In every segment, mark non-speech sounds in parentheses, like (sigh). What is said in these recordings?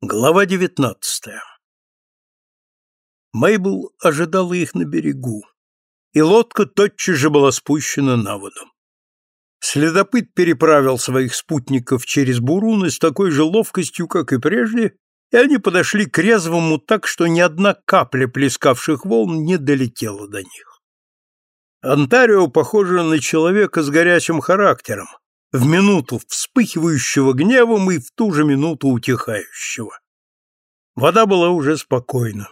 Глава девятнадцатая Мейбл ожидала их на берегу, и лодка тотчас же была спущена на воду. Следопыт переправил своих спутников через буруны с такой же ловкостью, как и прежде, и они подошли к резвому так, что ни одна капля плескавших волн не долетела до них. Онтарио похоже на человека с горячим характером, в минуту вспыхивающего гневом и в ту же минуту утихающего. Вода была уже спокойна.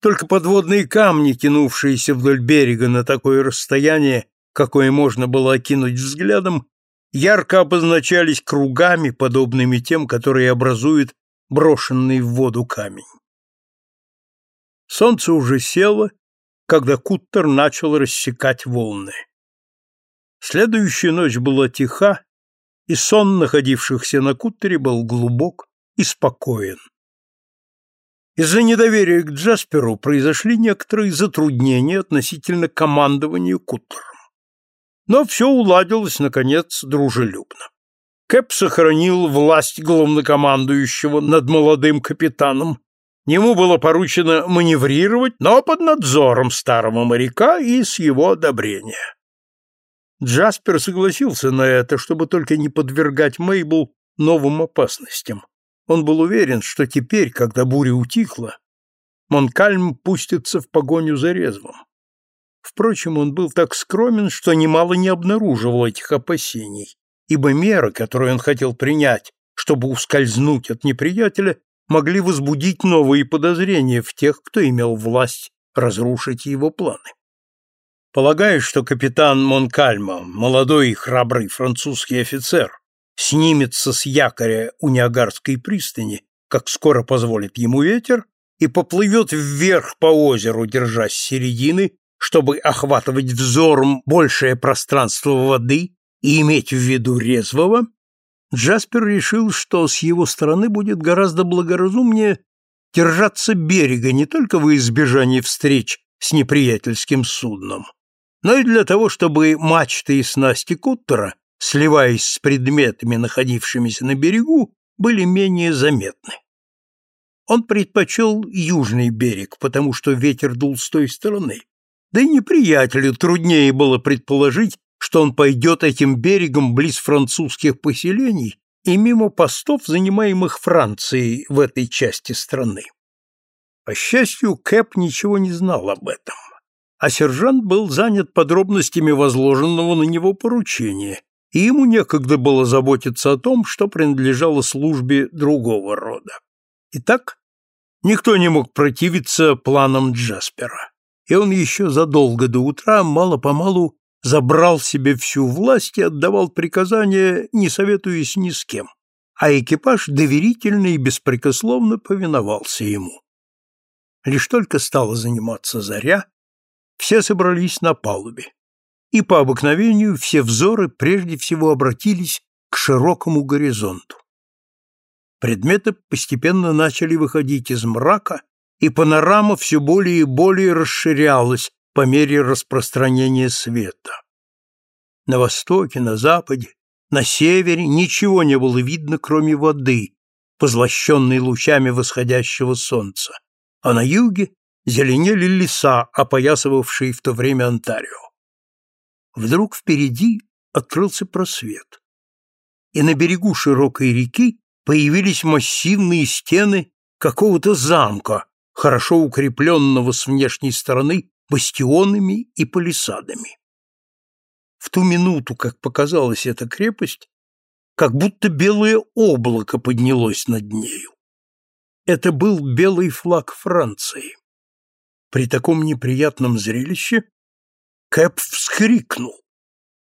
Только подводные камни, тянувшиеся вдоль берега на такое расстояние, какое можно было окинуть взглядом, ярко обозначались кругами, подобными тем, которые образует брошенный в воду камень. Солнце уже село, когда Куттер начал рассекать волны. Следующая ночь была тиха, и сон находившихся на кутере был глубок и спокоен. Из-за недоверия к Джасперу произошли некоторые затруднения относительно командования кутером. Но все уладилось, наконец, дружелюбно. Кэп сохранил власть главнокомандующего над молодым капитаном. Ему было поручено маневрировать, но под надзором старого моряка и с его одобрения. Джаспер согласился на это, чтобы только не подвергать Мейбл новым опасностям. Он был уверен, что теперь, когда буря утихла, Монкальм пустится в погоню за резвом. Впрочем, он был так скромен, что немало не обнаруживал этих опасений, ибо меры, которые он хотел принять, чтобы ускользнуть от неприятеля, могли возбудить новые подозрения в тех, кто имел власть разрушить его планы. Полагаю, что капитан Монкальмо, молодой и храбрый французский офицер, снимется с якоря у Ниагарской пристани, как скоро позволит ему ветер, и поплывет вверх по озеру, держась середины, чтобы охватывать взором большее пространство воды и иметь в виду резвого, Джаспер решил, что с его стороны будет гораздо благоразумнее держаться берега не только во избежание встреч с неприятельским судном, но и для того, чтобы мачты и снасти куттера, сливаясь с предметами, находившимися на берегу, были менее заметны. Он предпочел южный берег, потому что ветер дул с той стороны. Да и неприятелю труднее было предположить, что он пойдет этим берегом близ французских поселений и мимо постов, занимаемых Францией в этой части страны. По счастью, Кэп ничего не знал об этом а сержант был занят подробностями возложенного на него поручения, и ему некогда было заботиться о том, что принадлежало службе другого рода. Итак, никто не мог противиться планам Джаспера, и он еще задолго до утра мало-помалу забрал себе всю власть и отдавал приказания, не советуясь ни с кем, а экипаж доверительно и беспрекословно повиновался ему. Лишь только стала заниматься заря, все собрались на палубе, и по обыкновению все взоры прежде всего обратились к широкому горизонту. Предметы постепенно начали выходить из мрака, и панорама все более и более расширялась по мере распространения света. На востоке, на западе, на севере ничего не было видно, кроме воды, позлощенной лучами восходящего солнца, а на юге зеленели леса, опоясывавшие в то время Онтарио. Вдруг впереди открылся просвет, и на берегу широкой реки появились массивные стены какого-то замка, хорошо укрепленного с внешней стороны бастионами и палисадами. В ту минуту, как показалась эта крепость, как будто белое облако поднялось над нею. Это был белый флаг Франции. При таком неприятном зрелище Кэп вскрикнул,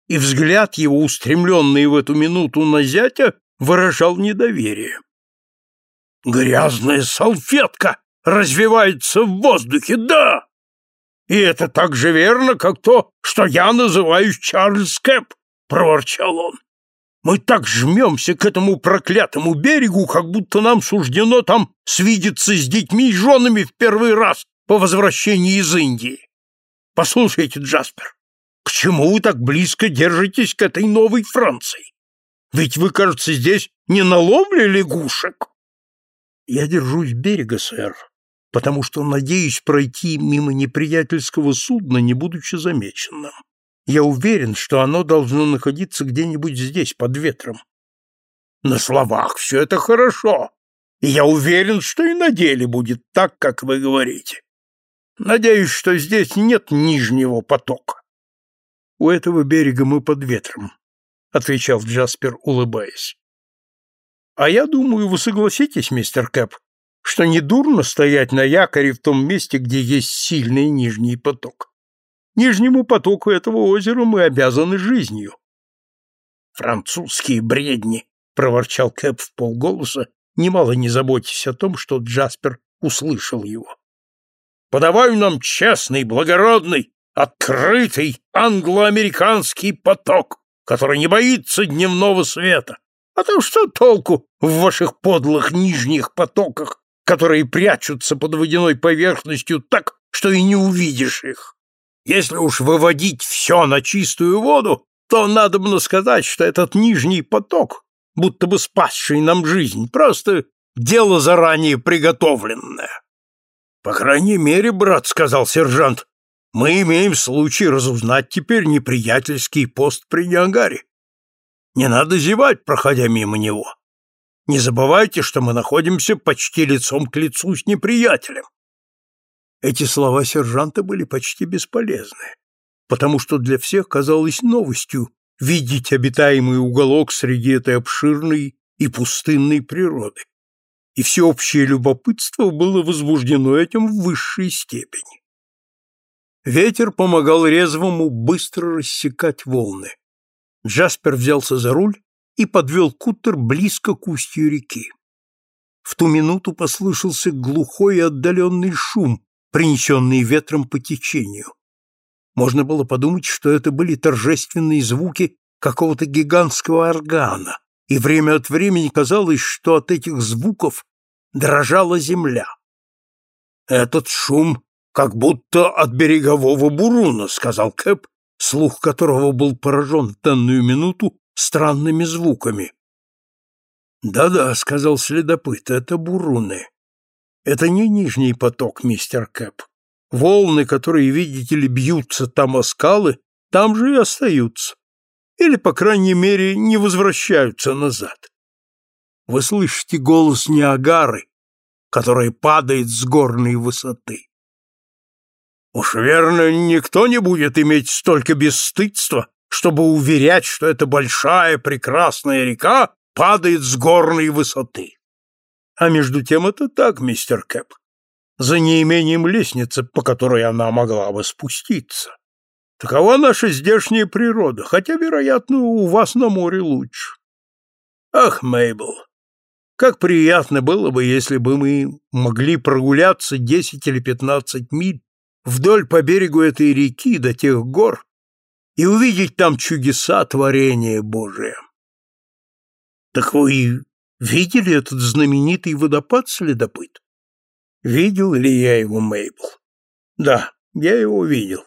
и взгляд его, устремленный в эту минуту на зятя, выражал недоверие. «Грязная салфетка развивается в воздухе, да! И это так же верно, как то, что я называюсь Чарльз Кэп!» — проворчал он. «Мы так жмемся к этому проклятому берегу, как будто нам суждено там свидеться с детьми и женами в первый раз, по возвращении из Индии. Послушайте, Джаспер, к чему вы так близко держитесь к этой новой Франции? Ведь вы, кажется, здесь не на ловле лягушек. Я держусь берега, сэр, потому что надеюсь пройти мимо неприятельского судна, не будучи замеченным. Я уверен, что оно должно находиться где-нибудь здесь, под ветром. На словах все это хорошо, и я уверен, что и на деле будет так, как вы говорите. Надеюсь, что здесь нет нижнего потока. У этого берега мы под ветром, отвечал Джаспер, улыбаясь. А я думаю, вы согласитесь, мистер Кэп, что недурно стоять на якоре в том месте, где есть сильный нижний поток. Нижнему потоку этого озера мы обязаны жизнью. Французские бредни, проворчал Кэп в полголоса, немало не заботясь о том, что Джаспер услышал его. Подавай нам честный, благородный, открытый англо-американский поток, который не боится дневного света. А то что толку в ваших подлых нижних потоках, которые прячутся под водяной поверхностью так, что и не увидишь их? Если уж выводить все на чистую воду, то надо бы сказать, что этот нижний поток, будто бы спасший нам жизнь, просто дело заранее приготовленное. По крайней мере, брат, сказал сержант, мы имеем случай разузнать теперь неприятельский пост при Ниагаре. Не надо зевать, проходя мимо него. Не забывайте, что мы находимся почти лицом к лицу с неприятелем. Эти слова сержанта были почти бесполезны, потому что для всех казалось новостью видеть обитаемый уголок среди этой обширной и пустынной природы и всеобщее любопытство было возбуждено этим в высшей степени. Ветер помогал резвому быстро рассекать волны. Джаспер взялся за руль и подвел кутер близко к устью реки. В ту минуту послышался глухой и отдаленный шум, принесенный ветром по течению. Можно было подумать, что это были торжественные звуки какого-то гигантского органа, и время от времени казалось, что от этих звуков дрожала земля. «Этот шум как будто от берегового буруна», — сказал Кэп, слух которого был поражен в данную минуту странными звуками. «Да-да», — сказал следопыт, — «это буруны. Это не нижний поток, мистер Кэп. Волны, которые, видите ли, бьются там о скалы, там же и остаются или, по крайней мере, не возвращаются назад. Вы слышите голос Ниагары, который падает с горной высоты. Уж верно, никто не будет иметь столько бесстыдства, чтобы уверять, что эта большая прекрасная река падает с горной высоты. А между тем это так, мистер Кэп, за неимением лестницы, по которой она могла бы спуститься. Такова наша здешняя природа, хотя, вероятно, у вас на море лучше. Ах, Мейбл, как приятно было бы, если бы мы могли прогуляться десять или пятнадцать миль вдоль по берегу этой реки до тех гор и увидеть там чудеса творения Божия. Так вы видели этот знаменитый водопад, следопыт? Видел ли я его, Мейбл? Да, я его видел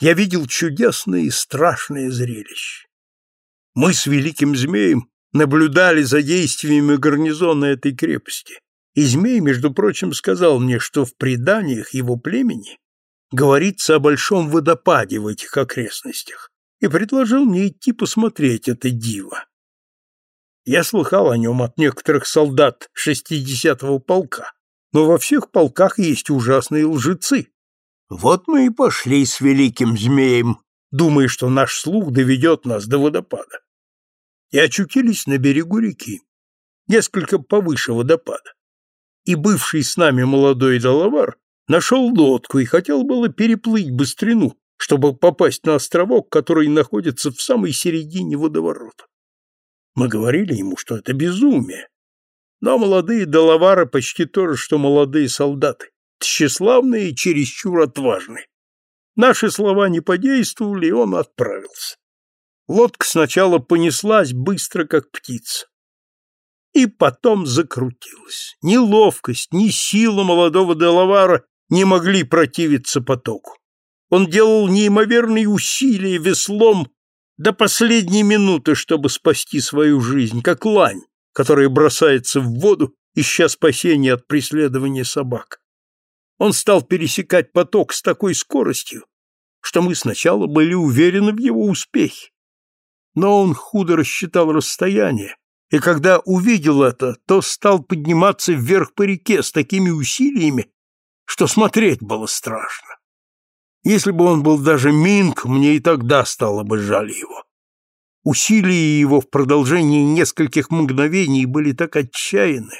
я видел чудесное и страшное зрелище. Мы с великим змеем наблюдали за действиями гарнизона этой крепости, и змей, между прочим, сказал мне, что в преданиях его племени говорится о большом водопаде в этих окрестностях, и предложил мне идти посмотреть это диво. Я слыхал о нем от некоторых солдат шестидесятого полка, но во всех полках есть ужасные лжецы, вот мы и пошли с великим змеем, думая, что наш слух доведет нас до водопада. И очутились на берегу реки, несколько повыше водопада. И бывший с нами молодой доловар нашел лодку и хотел было переплыть быстрину, чтобы попасть на островок, который находится в самой середине водоворота. Мы говорили ему, что это безумие. Но молодые доловары почти то же, что молодые солдаты тщеславный и чересчур отважный. Наши слова не подействовали, и он отправился. Лодка сначала понеслась быстро, как птица. И потом закрутилась. Ни ловкость, ни сила молодого Делавара не могли противиться потоку. Он делал неимоверные усилия веслом до последней минуты, чтобы спасти свою жизнь, как лань, которая бросается в воду ища спасения от преследования собак. Он стал пересекать поток с такой скоростью, что мы сначала были уверены в его успехе. Но он худо рассчитал расстояние, и когда увидел это, то стал подниматься вверх по реке с такими усилиями, что смотреть было страшно. Если бы он был даже Минг, мне и тогда стало бы жаль его. Усилия его в продолжении нескольких мгновений были так отчаянны,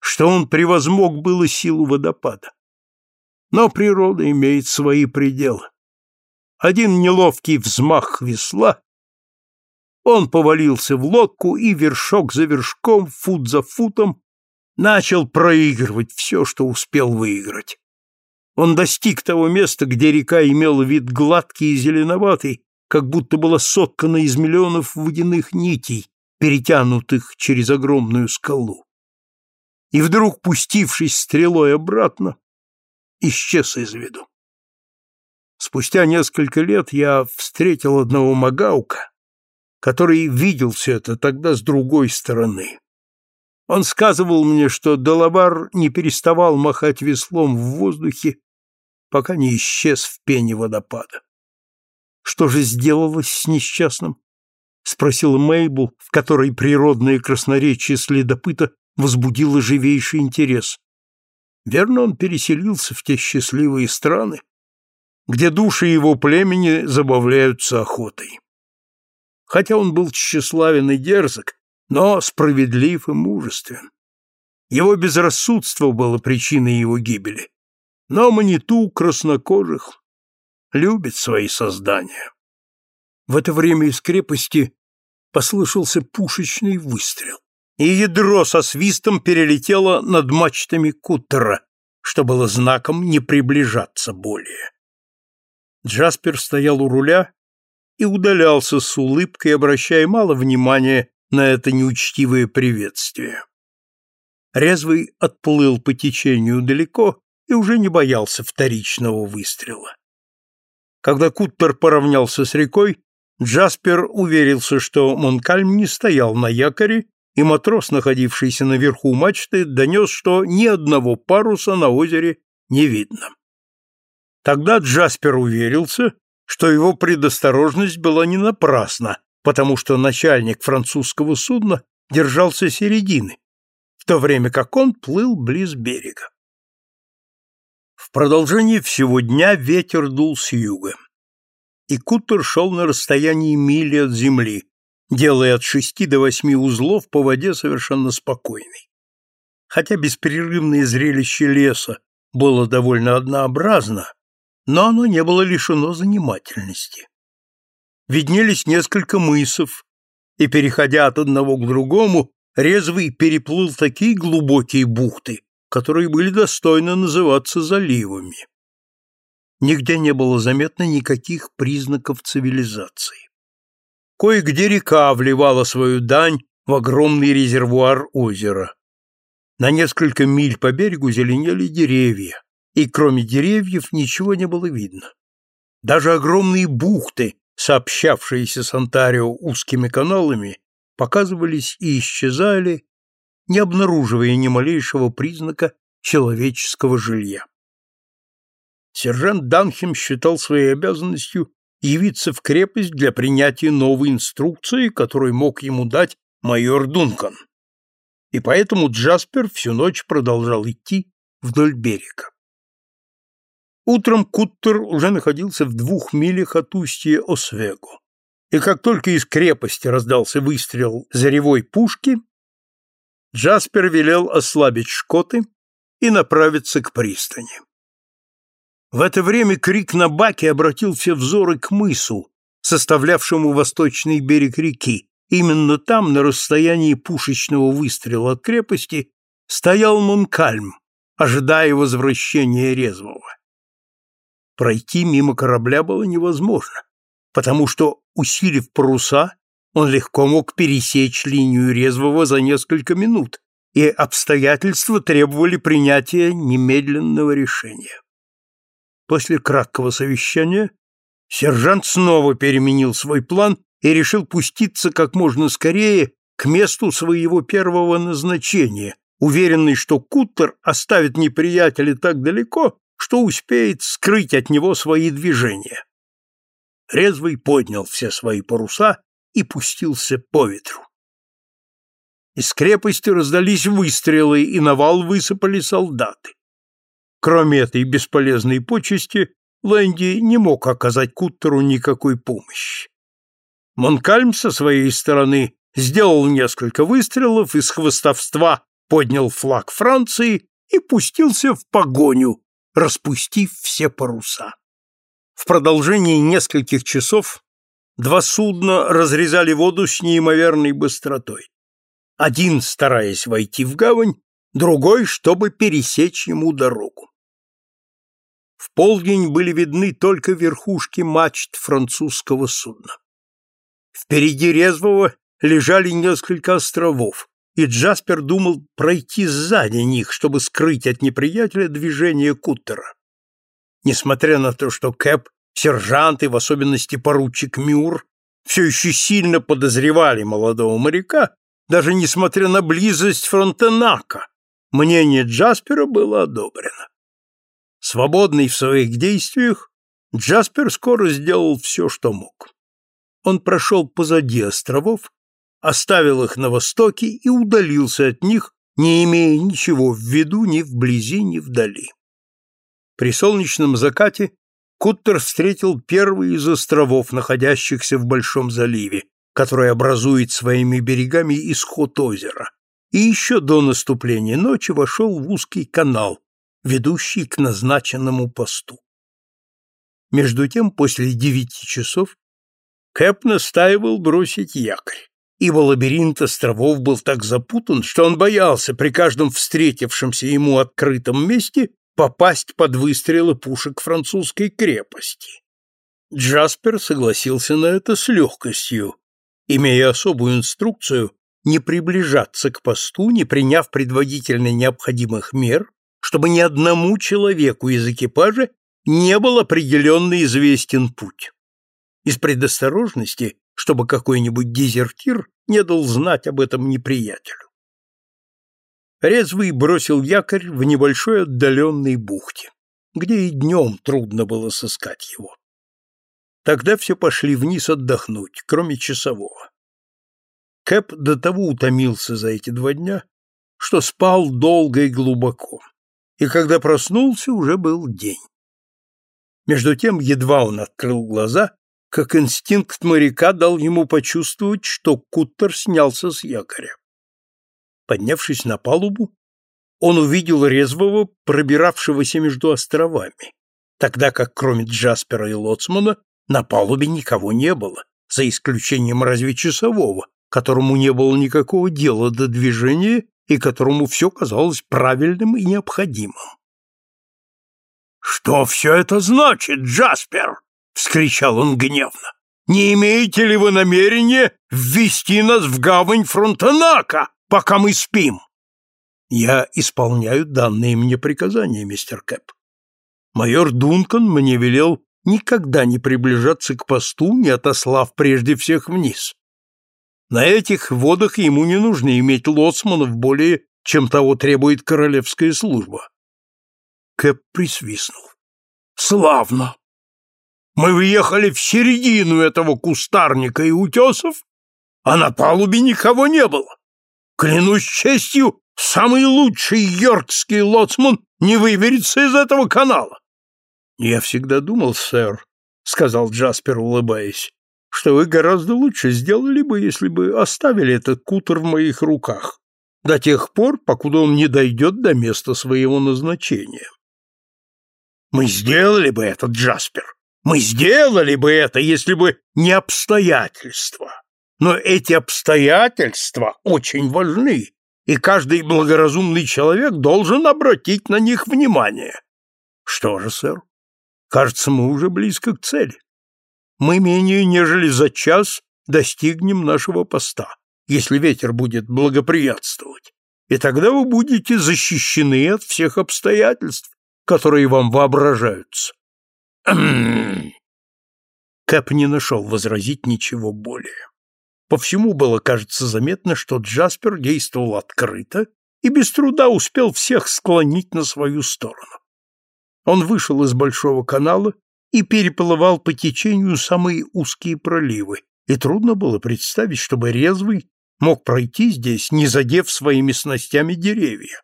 что он превозмог было силу водопада. Но природа имеет свои пределы. Один неловкий взмах весла, он повалился в лодку и вершок за вершком, фут за футом, начал проигрывать все, что успел выиграть. Он достиг того места, где река имела вид гладкий и зеленоватый, как будто была соткана из миллионов водяных нитей, перетянутых через огромную скалу. И вдруг, пустившись стрелой обратно, исчез из виду. Спустя несколько лет я встретил одного Магаука, который видел все это тогда с другой стороны. Он сказывал мне, что Доловар не переставал махать веслом в воздухе, пока не исчез в пене водопада. Что же сделалось с несчастным? спросила Мейбл, в которой природное красноречие следопыта возбудило живейший интерес. Верно, он переселился в те счастливые страны, где души его племени забавляются охотой. Хотя он был тщеславен и дерзок, но справедлив и мужествен. Его безрассудство было причиной его гибели. Но маниту краснокожих любит свои создания. В это время из крепости послышался пушечный выстрел, и ядро со свистом перелетело над мачтами кутера, что было знаком не приближаться более. Джаспер стоял у руля и удалялся с улыбкой, обращая мало внимания на это неучтивое приветствие. Резвый отплыл по течению далеко и уже не боялся вторичного выстрела. Когда Куттер поравнялся с рекой, Джаспер уверился, что Монкальм не стоял на якоре, и матрос, находившийся наверху мачты, донес, что ни одного паруса на озере не видно. Тогда Джаспер уверился, что его предосторожность была не напрасна, потому что начальник французского судна держался середины, в то время как он плыл близ берега. В продолжении всего дня ветер дул с юга, и кутер шел на расстоянии мили от земли, делая от шести до восьми узлов по воде совершенно спокойной. Хотя беспрерывное зрелище леса было довольно однообразно, но оно не было лишено занимательности. Виднелись несколько мысов, и, переходя от одного к другому, резвый переплыл такие глубокие бухты, которые были достойны называться заливами. Нигде не было заметно никаких признаков цивилизации. Кое-где река вливала свою дань в огромный резервуар озера. На несколько миль по берегу зеленели деревья, и кроме деревьев ничего не было видно. Даже огромные бухты, сообщавшиеся с Онтарио узкими каналами, показывались и исчезали, не обнаруживая ни малейшего признака человеческого жилья. Сержант Данхем считал своей обязанностью явиться в крепость для принятия новой инструкции, которую мог ему дать майор Дункан. И поэтому Джаспер всю ночь продолжал идти вдоль берега. Утром Куттер уже находился в двух милях от устья Освегу. И как только из крепости раздался выстрел заревой пушки, Джаспер велел ослабить шкоты и направиться к пристани. В это время крик на баке обратил все взоры к мысу, составлявшему восточный берег реки. Именно там, на расстоянии пушечного выстрела от крепости, стоял Монкальм, ожидая возвращения резвого. Пройти мимо корабля было невозможно, потому что, усилив паруса, он легко мог пересечь линию резвого за несколько минут, и обстоятельства требовали принятия немедленного решения. После краткого совещания сержант снова переменил свой план и решил пуститься как можно скорее к месту своего первого назначения, уверенный, что Куттер оставит неприятеля так далеко, что успеет скрыть от него свои движения. Резвый поднял все свои паруса и пустился по ветру. Из крепости раздались выстрелы, и на вал высыпали солдаты. Кроме этой бесполезной почести, Лэнди не мог оказать Куттеру никакой помощи. Монкальм со своей стороны сделал несколько выстрелов из хвостовства поднял флаг Франции и пустился в погоню, распустив все паруса. В продолжении нескольких часов два судна разрезали воду с неимоверной быстротой. Один, стараясь войти в гавань, другой, чтобы пересечь ему дорогу. В полдень были видны только верхушки мачт французского судна. Впереди резвого лежали несколько островов, и Джаспер думал пройти сзади них, чтобы скрыть от неприятеля движение куттера. Несмотря на то, что Кэп, сержант и в особенности поручик Мюр все еще сильно подозревали молодого моряка, даже несмотря на близость Фронтенака, мнение Джаспера было одобрено. Свободный в своих действиях, Джаспер скоро сделал все, что мог. Он прошел позади островов оставил их на востоке и удалился от них, не имея ничего в виду ни вблизи, ни вдали. При солнечном закате Куттер встретил первый из островов, находящихся в Большом заливе, который образует своими берегами исход озера, и еще до наступления ночи вошел в узкий канал, ведущий к назначенному посту. Между тем, после девяти часов, Кэп настаивал бросить якорь ибо лабиринт островов был так запутан, что он боялся при каждом встретившемся ему открытом месте попасть под выстрелы пушек французской крепости. Джаспер согласился на это с легкостью, имея особую инструкцию не приближаться к посту, не приняв предварительно необходимых мер, чтобы ни одному человеку из экипажа не был определенно известен путь. Из предосторожности чтобы какой-нибудь дезертир не дал знать об этом неприятелю. Резвый бросил якорь в небольшой отдаленной бухте, где и днем трудно было сыскать его. Тогда все пошли вниз отдохнуть, кроме часового. Кэп до того утомился за эти два дня, что спал долго и глубоко, и когда проснулся, уже был день. Между тем, едва он открыл глаза, как инстинкт моряка дал ему почувствовать, что куттер снялся с якоря. Поднявшись на палубу, он увидел резвого, пробиравшегося между островами, тогда как кроме Джаспера и Лоцмана на палубе никого не было, за исключением разве часового, которому не было никакого дела до движения и которому все казалось правильным и необходимым. «Что все это значит, Джаспер?» вскричал он гневно. Не имеете ли вы намерения ввести нас в гавань Фронтенака, пока мы спим? Я исполняю данные мне приказания, мистер Кэп. Майор Дункан мне велел никогда не приближаться к посту, не отослав прежде всех вниз. На этих водах ему не нужно иметь лоцманов более, чем того требует королевская служба. Кэп присвистнул. Славно! Мы въехали в середину этого кустарника и утесов, а на палубе никого не было. Клянусь честью, самый лучший йоркский лоцман не выберется из этого канала. — Я всегда думал, сэр, — сказал Джаспер, улыбаясь, — что вы гораздо лучше сделали бы, если бы оставили этот кутер в моих руках до тех пор, покуда он не дойдет до места своего назначения. — Мы сделали бы это, Джаспер, мы сделали бы это, если бы не обстоятельства. Но эти обстоятельства очень важны, и каждый благоразумный человек должен обратить на них внимание. Что же, сэр, кажется, мы уже близко к цели. Мы менее нежели за час достигнем нашего поста, если ветер будет благоприятствовать, и тогда вы будете защищены от всех обстоятельств, которые вам воображаются. (clears throat) Кэп не нашел возразить ничего более. По всему было, кажется, заметно, что Джаспер действовал открыто и без труда успел всех склонить на свою сторону. Он вышел из большого канала и переплывал по течению самые узкие проливы, и трудно было представить, чтобы резвый мог пройти здесь, не задев своими снастями деревья.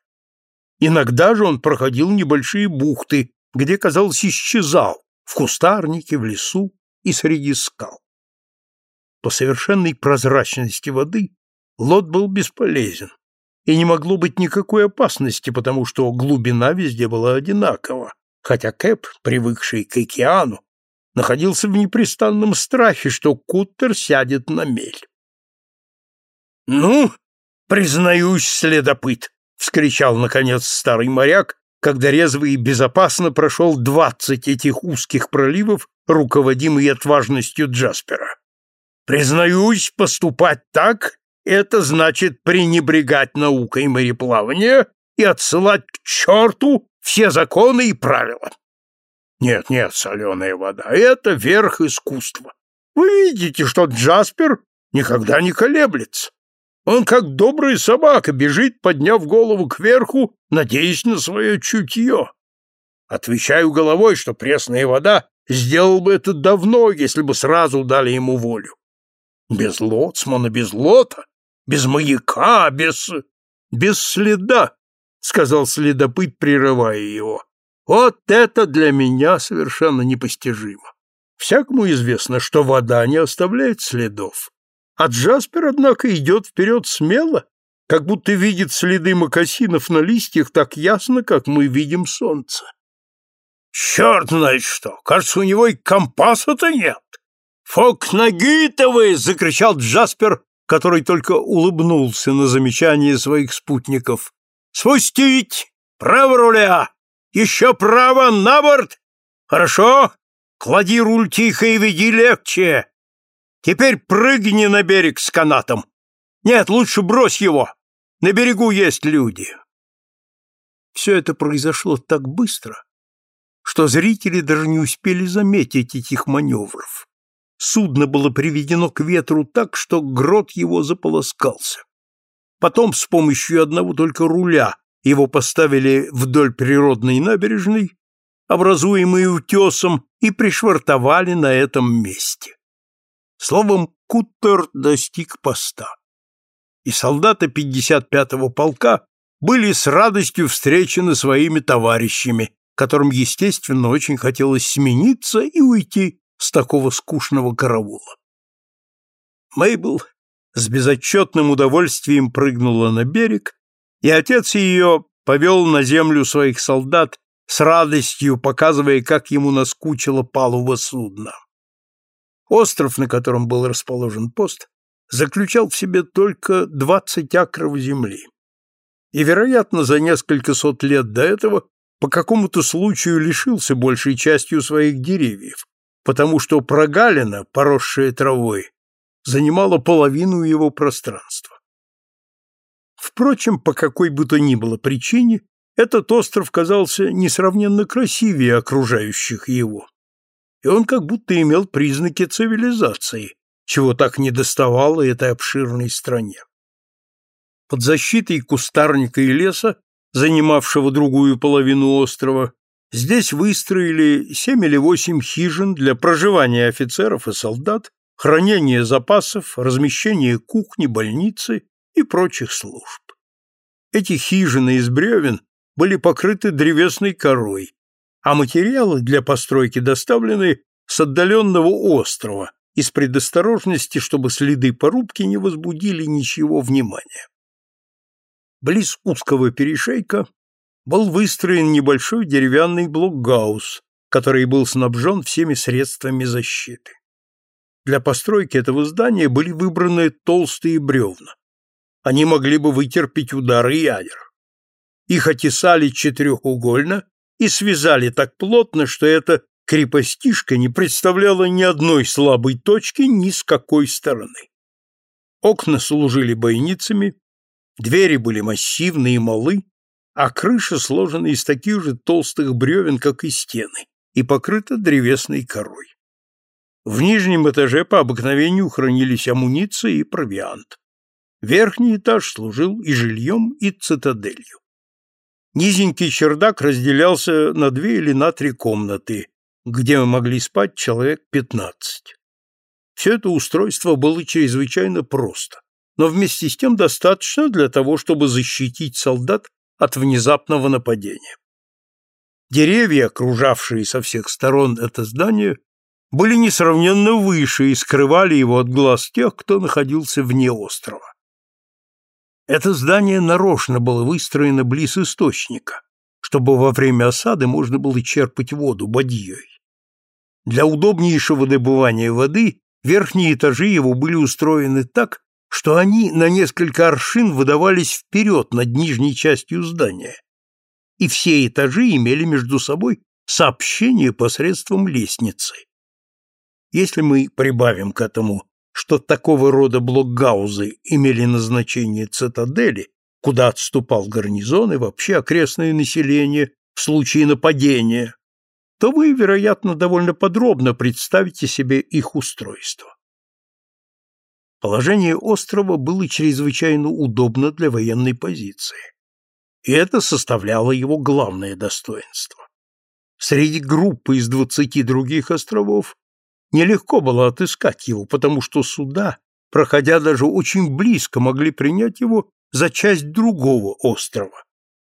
Иногда же он проходил небольшие бухты, где, казалось, исчезал, в кустарнике, в лесу и среди скал. По совершенной прозрачности воды лот был бесполезен, и не могло быть никакой опасности, потому что глубина везде была одинакова, хотя Кэп, привыкший к океану, находился в непрестанном страхе, что Куттер сядет на мель. «Ну, признаюсь, следопыт!» — вскричал, наконец, старый моряк, когда резво и безопасно прошел двадцать этих узких проливов, руководимый отважностью Джаспера. «Признаюсь, поступать так — это значит пренебрегать наукой мореплавания и отсылать к черту все законы и правила. Нет, нет, соленая вода, это верх искусства. Вы видите, что Джаспер никогда не колеблется. Он, как добрая собака, бежит, подняв голову кверху, надеясь на свое чутье. Отвечаю головой, что пресная вода сделал бы это давно, если бы сразу дали ему волю. Без лоцмана, без лота, без маяка, без... без следа, — сказал следопыт, прерывая его. Вот это для меня совершенно непостижимо. Всякому известно, что вода не оставляет следов. А Джаспер, однако, идет вперед смело, как будто видит следы мокасинов на листьях так ясно, как мы видим солнце. Черт знает что! Кажется, у него и компаса-то нет. Фок ноги-то закричал Джаспер, который только улыбнулся на замечание своих спутников. «Спустить! Право руля! Еще право на борт! Хорошо! Клади руль тихо и веди легче! Теперь прыгни на берег с канатом. Нет, лучше брось его. На берегу есть люди. Все это произошло так быстро, что зрители даже не успели заметить этих маневров. Судно было приведено к ветру так, что грот его заполоскался. Потом с помощью одного только руля его поставили вдоль природной набережной, образуемой утесом, и пришвартовали на этом месте. Словом, Куттер достиг поста. И солдаты 55-го полка были с радостью встречены своими товарищами, которым, естественно, очень хотелось смениться и уйти с такого скучного караула. Мейбл с безотчетным удовольствием прыгнула на берег, и отец ее повел на землю своих солдат с радостью, показывая, как ему наскучила палуба судна. Остров, на котором был расположен пост, заключал в себе только 20 акров земли. И, вероятно, за несколько сот лет до этого по какому-то случаю лишился большей частью своих деревьев, потому что прогалина, поросшая травой, занимала половину его пространства. Впрочем, по какой бы то ни было причине, этот остров казался несравненно красивее окружающих его и он как будто имел признаки цивилизации, чего так недоставало этой обширной стране. Под защитой кустарника и леса, занимавшего другую половину острова, здесь выстроили семь или восемь хижин для проживания офицеров и солдат, хранения запасов, размещения кухни, больницы и прочих служб. Эти хижины из бревен были покрыты древесной корой, а материалы для постройки доставлены с отдаленного острова из предосторожности, чтобы следы порубки не возбудили ничего внимания. Близ узкого перешейка был выстроен небольшой деревянный блокгаус, который был снабжен всеми средствами защиты. Для постройки этого здания были выбраны толстые бревна. Они могли бы вытерпеть удары ядер. Их отесали четырехугольно и связали так плотно, что эта крепостишка не представляла ни одной слабой точки ни с какой стороны. Окна служили бойницами, двери были массивные и малы, а крыша сложена из таких же толстых бревен, как и стены, и покрыта древесной корой. В нижнем этаже по обыкновению хранились амуниция и провиант. Верхний этаж служил и жильем, и цитаделью. Низенький чердак разделялся на две или на три комнаты, где могли спать человек пятнадцать. Все это устройство было чрезвычайно просто, но вместе с тем достаточно для того, чтобы защитить солдат от внезапного нападения. Деревья, окружавшие со всех сторон это здание, были несравненно выше и скрывали его от глаз тех, кто находился вне острова. Это здание нарочно было выстроено близ источника, чтобы во время осады можно было черпать воду бадьей. Для удобнейшего добывания воды верхние этажи его были устроены так, что они на несколько аршин выдавались вперед над нижней частью здания, и все этажи имели между собой сообщение посредством лестницы. Если мы прибавим к этому, что такого рода блокгаузы имели назначение цитадели, куда отступал гарнизон и вообще окрестное население в случае нападения, то вы, вероятно, довольно подробно представите себе их устройство. Положение острова было чрезвычайно удобно для военной позиции. И это составляло его главное достоинство. Среди группы из двадцати других островов нелегко было отыскать его, потому что суда, проходя даже очень близко, могли принять его за часть другого острова.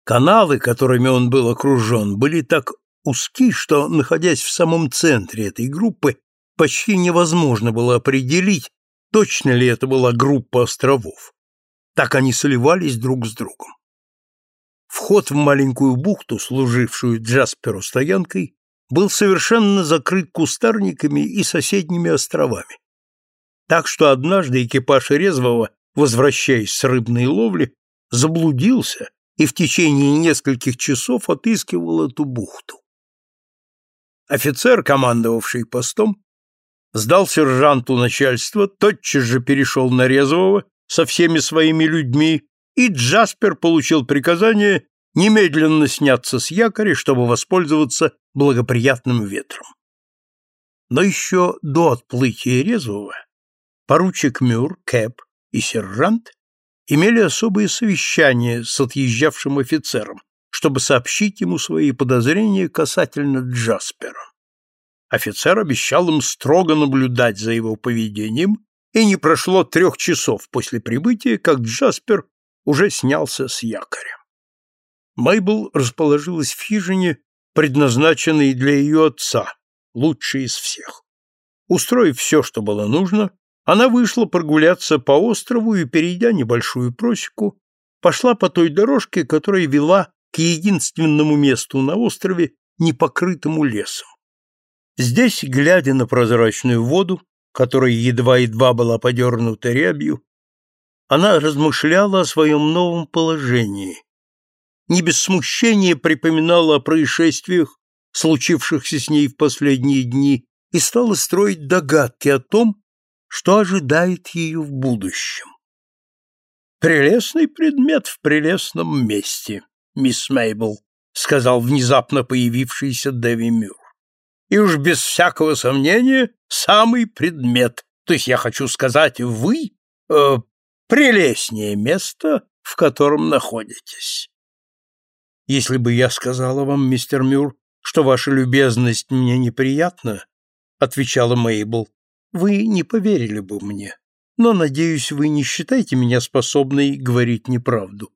Каналы, которыми он был окружен, были так узки, что, находясь в самом центре этой группы, почти невозможно было определить, Точно ли это была группа островов? Так они сливались друг с другом. Вход в маленькую бухту, служившую Джасперу стоянкой, был совершенно закрыт кустарниками и соседними островами. Так что однажды экипаж Резвого, возвращаясь с рыбной ловли, заблудился и в течение нескольких часов отыскивал эту бухту. Офицер, командовавший постом, сдал сержанту начальство, тотчас же перешел на Резвого со всеми своими людьми, и Джаспер получил приказание немедленно сняться с якоря, чтобы воспользоваться благоприятным ветром. Но еще до отплытия Резвого поручик Мюр, Кэп и сержант имели особое совещание с отъезжавшим офицером, чтобы сообщить ему свои подозрения касательно Джаспера. Офицер обещал им строго наблюдать за его поведением, и не прошло трех часов после прибытия, как Джаспер уже снялся с якоря. Мейбл расположилась в хижине, предназначенной для ее отца, лучшей из всех. Устроив все, что было нужно, она вышла прогуляться по острову и, перейдя небольшую просеку, пошла по той дорожке, которая вела к единственному месту на острове, непокрытому лесом. Здесь, глядя на прозрачную воду, которая едва-едва была подернута рябью, она размышляла о своем новом положении. Не без смущения припоминала о происшествиях, случившихся с ней в последние дни, и стала строить догадки о том, что ожидает ее в будущем. «Прелестный предмет в прелестном месте, мисс Мейбл», сказал внезапно появившийся Дэви Мюр и уж без всякого сомнения самый предмет, то есть я хочу сказать, вы э, прелестнее место, в котором находитесь. Если бы я сказала вам, мистер Мюр, что ваша любезность мне неприятна, отвечала Мейбл, вы не поверили бы мне. Но, надеюсь, вы не считаете меня способной говорить неправду.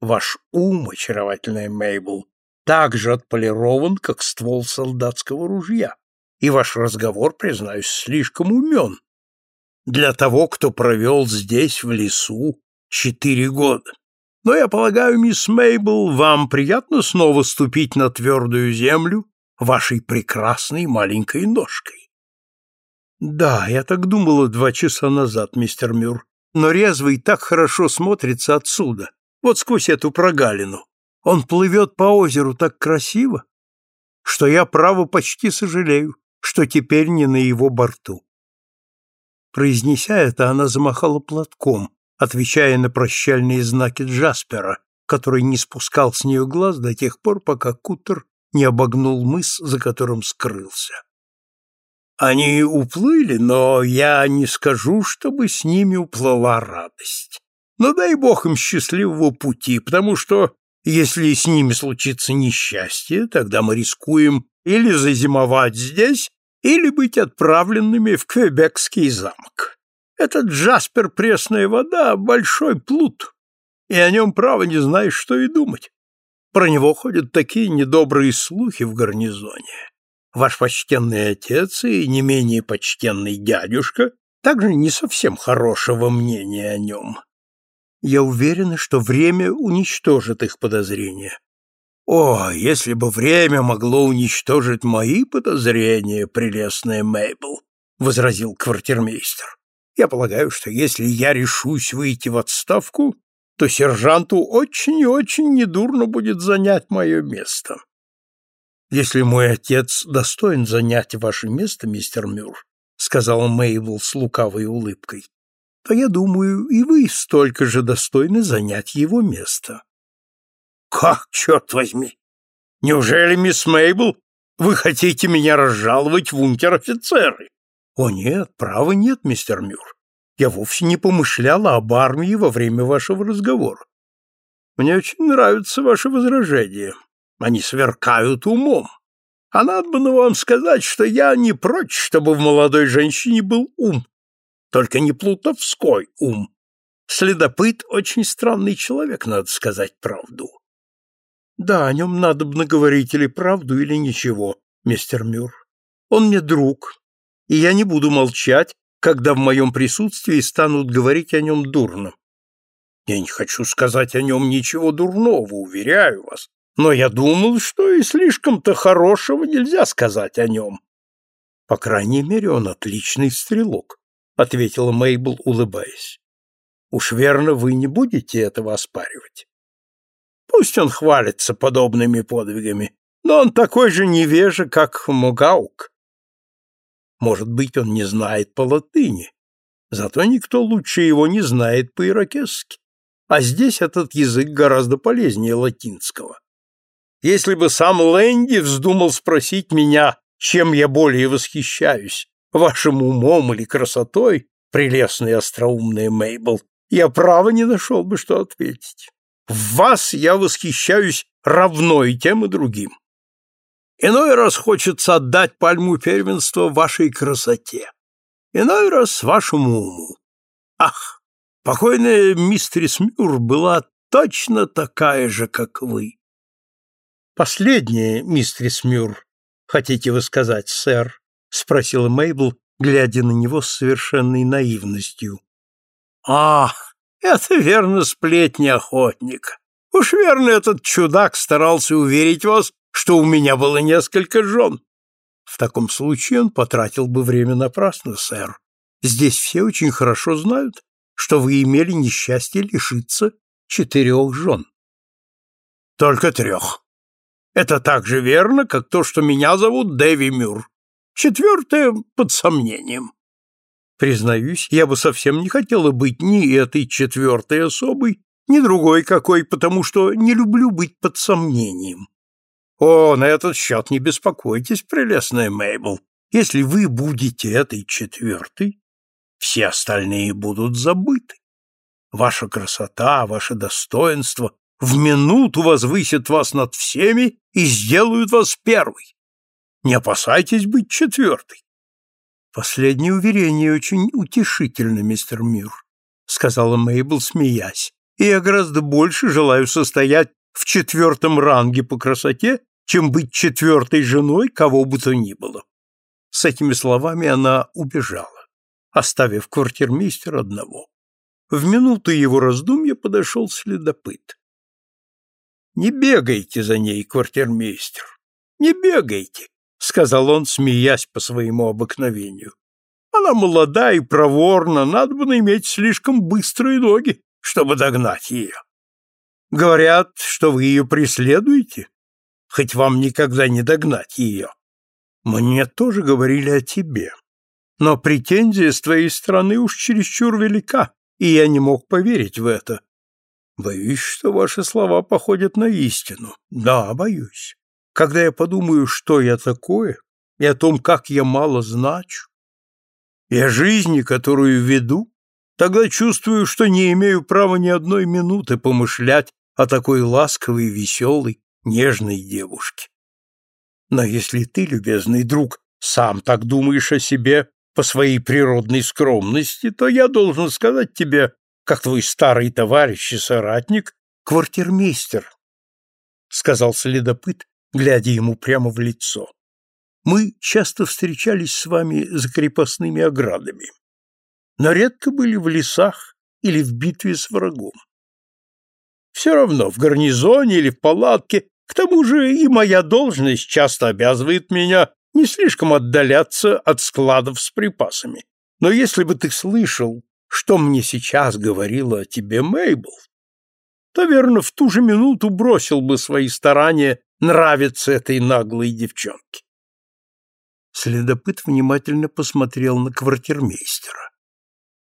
Ваш ум, очаровательная Мейбл, так же отполирован, как ствол солдатского ружья, и ваш разговор, признаюсь, слишком умен для того, кто провел здесь, в лесу, четыре года. Но я полагаю, мисс Мейбл, вам приятно снова ступить на твердую землю вашей прекрасной маленькой ножкой. Да, я так думала два часа назад, мистер Мюр, но резвый так хорошо смотрится отсюда, вот сквозь эту прогалину. Он плывет по озеру так красиво, что я, право, почти сожалею, что теперь не на его борту. Произнеся это, она замахала платком, отвечая на прощальные знаки Джаспера, который не спускал с нее глаз до тех пор, пока Кутер не обогнул мыс, за которым скрылся. Они уплыли, но я не скажу, чтобы с ними уплыла радость. Но дай бог им счастливого пути, потому что если с ними случится несчастье, тогда мы рискуем или зазимовать здесь, или быть отправленными в Квебекский замок. Этот Джаспер пресная вода — большой плут, и о нем, право, не знаешь, что и думать. Про него ходят такие недобрые слухи в гарнизоне. Ваш почтенный отец и не менее почтенный дядюшка также не совсем хорошего мнения о нем. Я уверена, что время уничтожит их подозрения. О, если бы время могло уничтожить мои подозрения, прелестная Мейбл, возразил квартирмейстер. Я полагаю, что если я решусь выйти в отставку, то сержанту очень и очень недурно будет занять мое место. Если мой отец достоин занять ваше место, мистер Мюр, сказала Мейбл с лукавой улыбкой, то я думаю, и вы столько же достойны занять его место. Как, черт возьми? Неужели, мисс Мейбл, вы хотите меня разжаловать в унтер-офицеры? О нет, права нет, мистер Мюр. Я вовсе не помышляла об армии во время вашего разговора. Мне очень нравятся ваши возражения. Они сверкают умом. А надо бы вам сказать, что я не прочь, чтобы в молодой женщине был ум. Только не плутовской ум. Следопыт — очень странный человек, надо сказать правду. Да, о нем надо бы наговорить или правду, или ничего, мистер Мюр. Он мне друг, и я не буду молчать, когда в моем присутствии станут говорить о нем дурно. Я не хочу сказать о нем ничего дурного, уверяю вас, но я думал, что и слишком-то хорошего нельзя сказать о нем. По крайней мере, он отличный стрелок, ответила Мейбл, улыбаясь. Уж верно, вы не будете этого оспаривать. Пусть он хвалится подобными подвигами, но он такой же невежа, как Мугаук. Может быть, он не знает по-латыни, зато никто лучше его не знает по-иракесски. А здесь этот язык гораздо полезнее латинского. Если бы сам Лэнди вздумал спросить меня, чем я более восхищаюсь, вашим умом или красотой, прелестная и остроумная Мейбл, я право не нашел бы, что ответить. В вас я восхищаюсь равно и тем, и другим. Иной раз хочется отдать пальму первенства вашей красоте, иной раз вашему уму. Ах, покойная мистерис Мюр была точно такая же, как вы. Последняя, мистерис Мюр, хотите вы сказать, сэр? спросила Мейбл, глядя на него с совершенной наивностью. Ах, это верно сплетни охотника. Уж верно этот чудак старался уверить вас, что у меня было несколько жен. В таком случае он потратил бы время напрасно, сэр. Здесь все очень хорошо знают, что вы имели несчастье лишиться четырех жен. Только трех. Это так же верно, как то, что меня зовут Дэви Мюр. Четвертое под сомнением. Признаюсь, я бы совсем не хотела быть ни этой четвертой особой, ни другой какой, потому что не люблю быть под сомнением. О, на этот счет не беспокойтесь, прелестная Мейбл. Если вы будете этой четвертой, все остальные будут забыты. Ваша красота, ваше достоинство в минуту возвысят вас над всеми и сделают вас первой. Не опасайтесь быть четвертой. Последнее уверение очень утешительно, мистер Мюр, сказала Мейбл, смеясь. И я гораздо больше желаю состоять в четвертом ранге по красоте, чем быть четвертой женой кого бы то ни было. С этими словами она убежала, оставив квартирмейстера одного. В минуту его раздумья подошел следопыт. «Не бегайте за ней, квартирмейстер, не бегайте», — сказал он, смеясь по своему обыкновению. «Она молода и проворна, надо бы иметь слишком быстрые ноги, чтобы догнать ее. Говорят, что вы ее преследуете, хоть вам никогда не догнать ее. Мне тоже говорили о тебе. Но претензия с твоей стороны уж чересчур велика, и я не мог поверить в это. Боюсь, что ваши слова походят на истину. Да, боюсь. Когда я подумаю, что я такое, и о том, как я мало значу, и о жизни, которую веду, тогда чувствую, что не имею права ни одной минуты помышлять о такой ласковой, веселой, нежной девушке. Но если ты, любезный друг, сам так думаешь о себе по своей природной скромности, то я должен сказать тебе, как твой старый товарищ и соратник, квартирмейстер, — сказал следопыт, глядя ему прямо в лицо. Мы часто встречались с вами за крепостными оградами, но редко были в лесах или в битве с врагом. Все равно, в гарнизоне или в палатке, к тому же и моя должность часто обязывает меня не слишком отдаляться от складов с припасами. Но если бы ты слышал, что мне сейчас говорила о тебе Мейбл, то, верно, в ту же минуту бросил бы свои старания нравиться этой наглой девчонке. Следопыт внимательно посмотрел на квартирмейстера.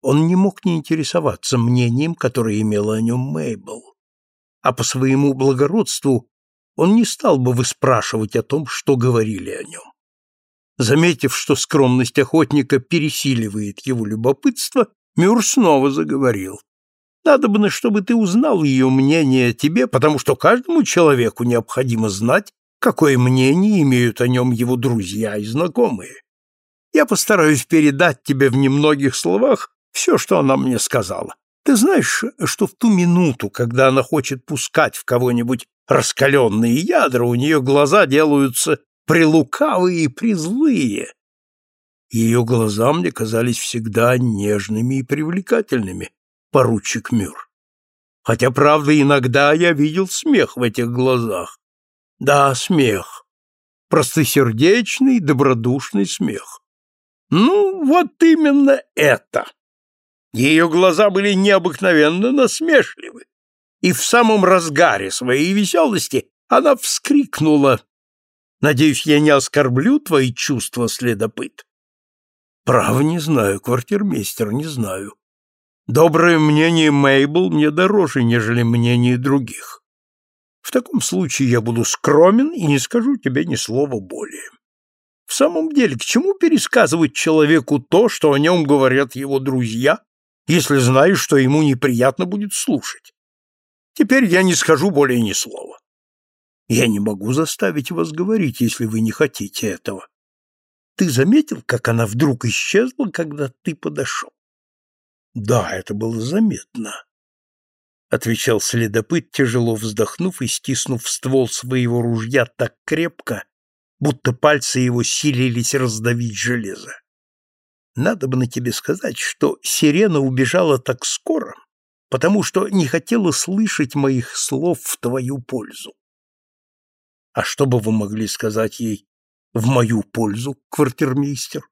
Он не мог не интересоваться мнением, которое имела о нем Мейбл. А по своему благородству он не стал бы выспрашивать о том, что говорили о нем. Заметив, что скромность охотника пересиливает его любопытство, Мюр снова заговорил. Бы, чтобы ты узнал ее мнение о тебе, потому что каждому человеку необходимо знать, какое мнение имеют о нем его друзья и знакомые. Я постараюсь передать тебе в немногих словах все, что она мне сказала. Ты знаешь, что в ту минуту, когда она хочет пускать в кого-нибудь раскаленные ядра, у нее глаза делаются прилукавые и призлые. Ее глаза мне казались всегда нежными и привлекательными, поручик Мюр. Хотя, правда, иногда я видел смех в этих глазах. Да, смех. Простосердечный, добродушный смех. Ну, вот именно это. Ее глаза были необыкновенно насмешливы, и в самом разгаре своей веселости она вскрикнула. «Надеюсь, я не оскорблю твои чувства, следопыт?» «Право не знаю, квартирмейстер, не знаю. Доброе мнение Мейбл мне дороже, нежели мнение других. В таком случае я буду скромен и не скажу тебе ни слова более. В самом деле, к чему пересказывать человеку то, что о нем говорят его друзья, если знаешь, что ему неприятно будет слушать? Теперь я не скажу более ни слова. Я не могу заставить вас говорить, если вы не хотите этого. Ты заметил, как она вдруг исчезла, когда ты подошел? Да, это было заметно, отвечал следопыт, тяжело вздохнув и стиснув ствол своего ружья так крепко, будто пальцы его силились раздавить железо. Надо бы на тебе сказать, что сирена убежала так скоро, потому что не хотела слышать моих слов в твою пользу. А что бы вы могли сказать ей в мою пользу, квартирмейстер?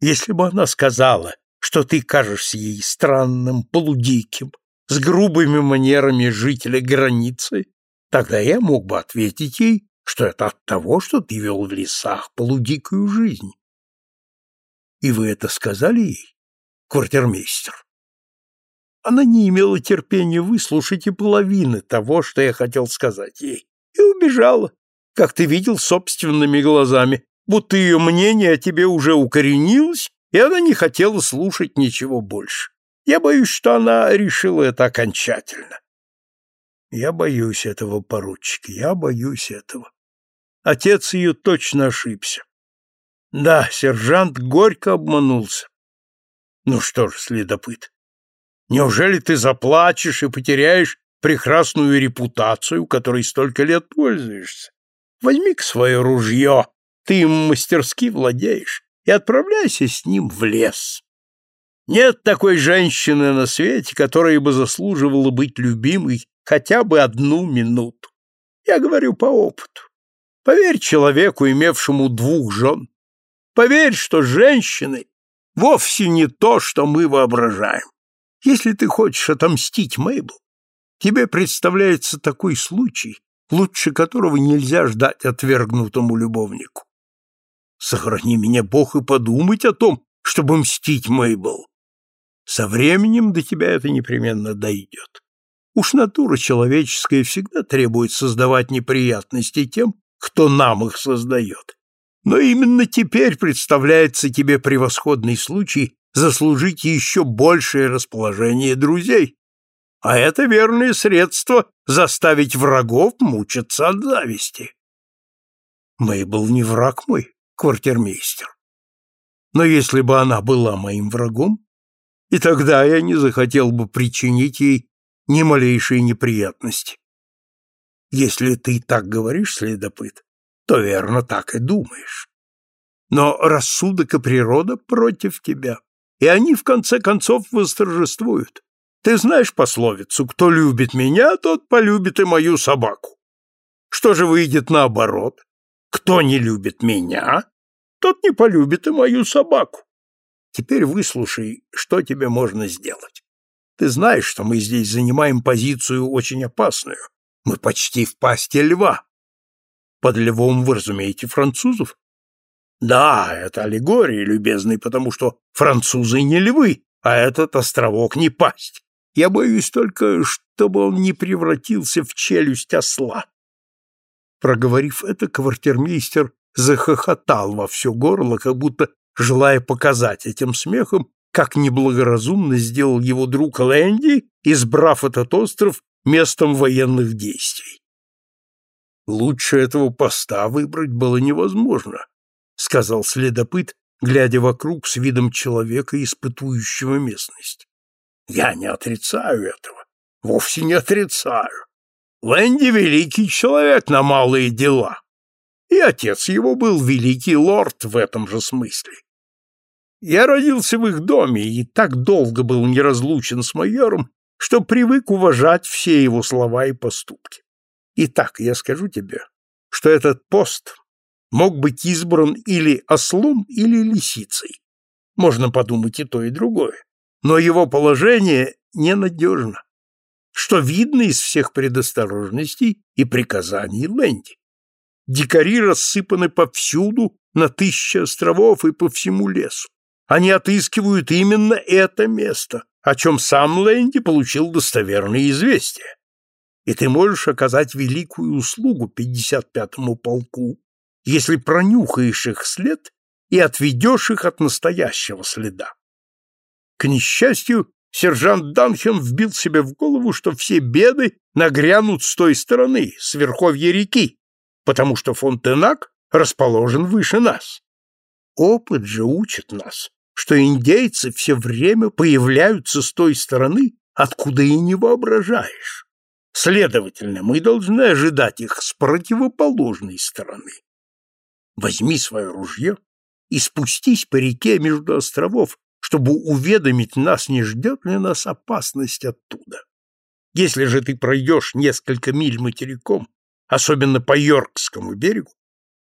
Если бы она сказала, что ты кажешься ей странным, полудиким, с грубыми манерами жителя границы, тогда я мог бы ответить ей, что это от того, что ты вел в лесах полудикую жизнь. И вы это сказали ей, квартирмейстер? Она не имела терпения выслушать и половины того, что я хотел сказать ей, и убежала, как ты видел собственными глазами, будто ее мнение о тебе уже укоренилось и она не хотела слушать ничего больше. Я боюсь, что она решила это окончательно. Я боюсь этого, поручик, я боюсь этого. Отец ее точно ошибся. Да, сержант горько обманулся. Ну что ж, следопыт, неужели ты заплачешь и потеряешь прекрасную репутацию, которой столько лет пользуешься? Возьми-ка свое ружье, ты им мастерски владеешь и отправляйся с ним в лес. Нет такой женщины на свете, которая бы заслуживала быть любимой хотя бы одну минуту. Я говорю по опыту. Поверь человеку, имевшему двух жен. Поверь, что женщины вовсе не то, что мы воображаем. Если ты хочешь отомстить Мейбл, тебе представляется такой случай, лучше которого нельзя ждать отвергнутому любовнику. Сохрани меня, Бог, и подумать о том, чтобы мстить Мейбл. Со временем до тебя это непременно дойдет. Уж натура человеческая всегда требует создавать неприятности тем, кто нам их создает. Но именно теперь представляется тебе превосходный случай заслужить еще большее расположение друзей. А это верное средство заставить врагов мучиться от зависти. Мейбл не враг мой, квартирмейстер. Но если бы она была моим врагом, и тогда я не захотел бы причинить ей ни малейшей неприятности. Если ты так говоришь, следопыт, то верно так и думаешь. Но рассудок и природа против тебя, и они в конце концов восторжествуют. Ты знаешь пословицу «Кто любит меня, тот полюбит и мою собаку». Что же выйдет наоборот? Кто не любит меня, тот не полюбит и мою собаку. Теперь выслушай, что тебе можно сделать. Ты знаешь, что мы здесь занимаем позицию очень опасную. Мы почти в пасти льва. Под львом вы разумеете французов? Да, это аллегория, любезный, потому что французы не львы, а этот островок не пасть. Я боюсь только, чтобы он не превратился в челюсть осла. Проговорив это, квартирмейстер захохотал во все горло, как будто желая показать этим смехом, как неблагоразумно сделал его друг Лэнди, избрав этот остров местом военных действий. Лучше этого поста выбрать было невозможно, сказал следопыт, глядя вокруг с видом человека, испытующего местность. Я не отрицаю этого, вовсе не отрицаю. Лэнди великий человек на малые дела, и отец его был великий лорд в этом же смысле. Я родился в их доме и так долго был неразлучен с майором, что привык уважать все его слова и поступки. Итак, я скажу тебе, что этот пост мог быть избран или ослом, или лисицей. Можно подумать и то, и другое. Но его положение ненадежно, что видно из всех предосторожностей и приказаний Лэнди. Дикари рассыпаны повсюду, на тысячи островов и по всему лесу. Они отыскивают именно это место, о чем сам Лэнди получил достоверные известия. И ты можешь оказать великую услугу 55-му полку, если пронюхаешь их след и отведешь их от настоящего следа. К несчастью, сержант Данхем вбил себе в голову, что все беды нагрянут с той стороны, с верховья реки, потому что Фонтенак расположен выше нас. Опыт же учит нас, что индейцы все время появляются с той стороны, откуда и не воображаешь. Следовательно, мы должны ожидать их с противоположной стороны. Возьми свое ружье и спустись по реке между островов, чтобы уведомить нас, не ждет ли нас опасность оттуда. Если же ты пройдешь несколько миль материком, особенно по Йоркскому берегу,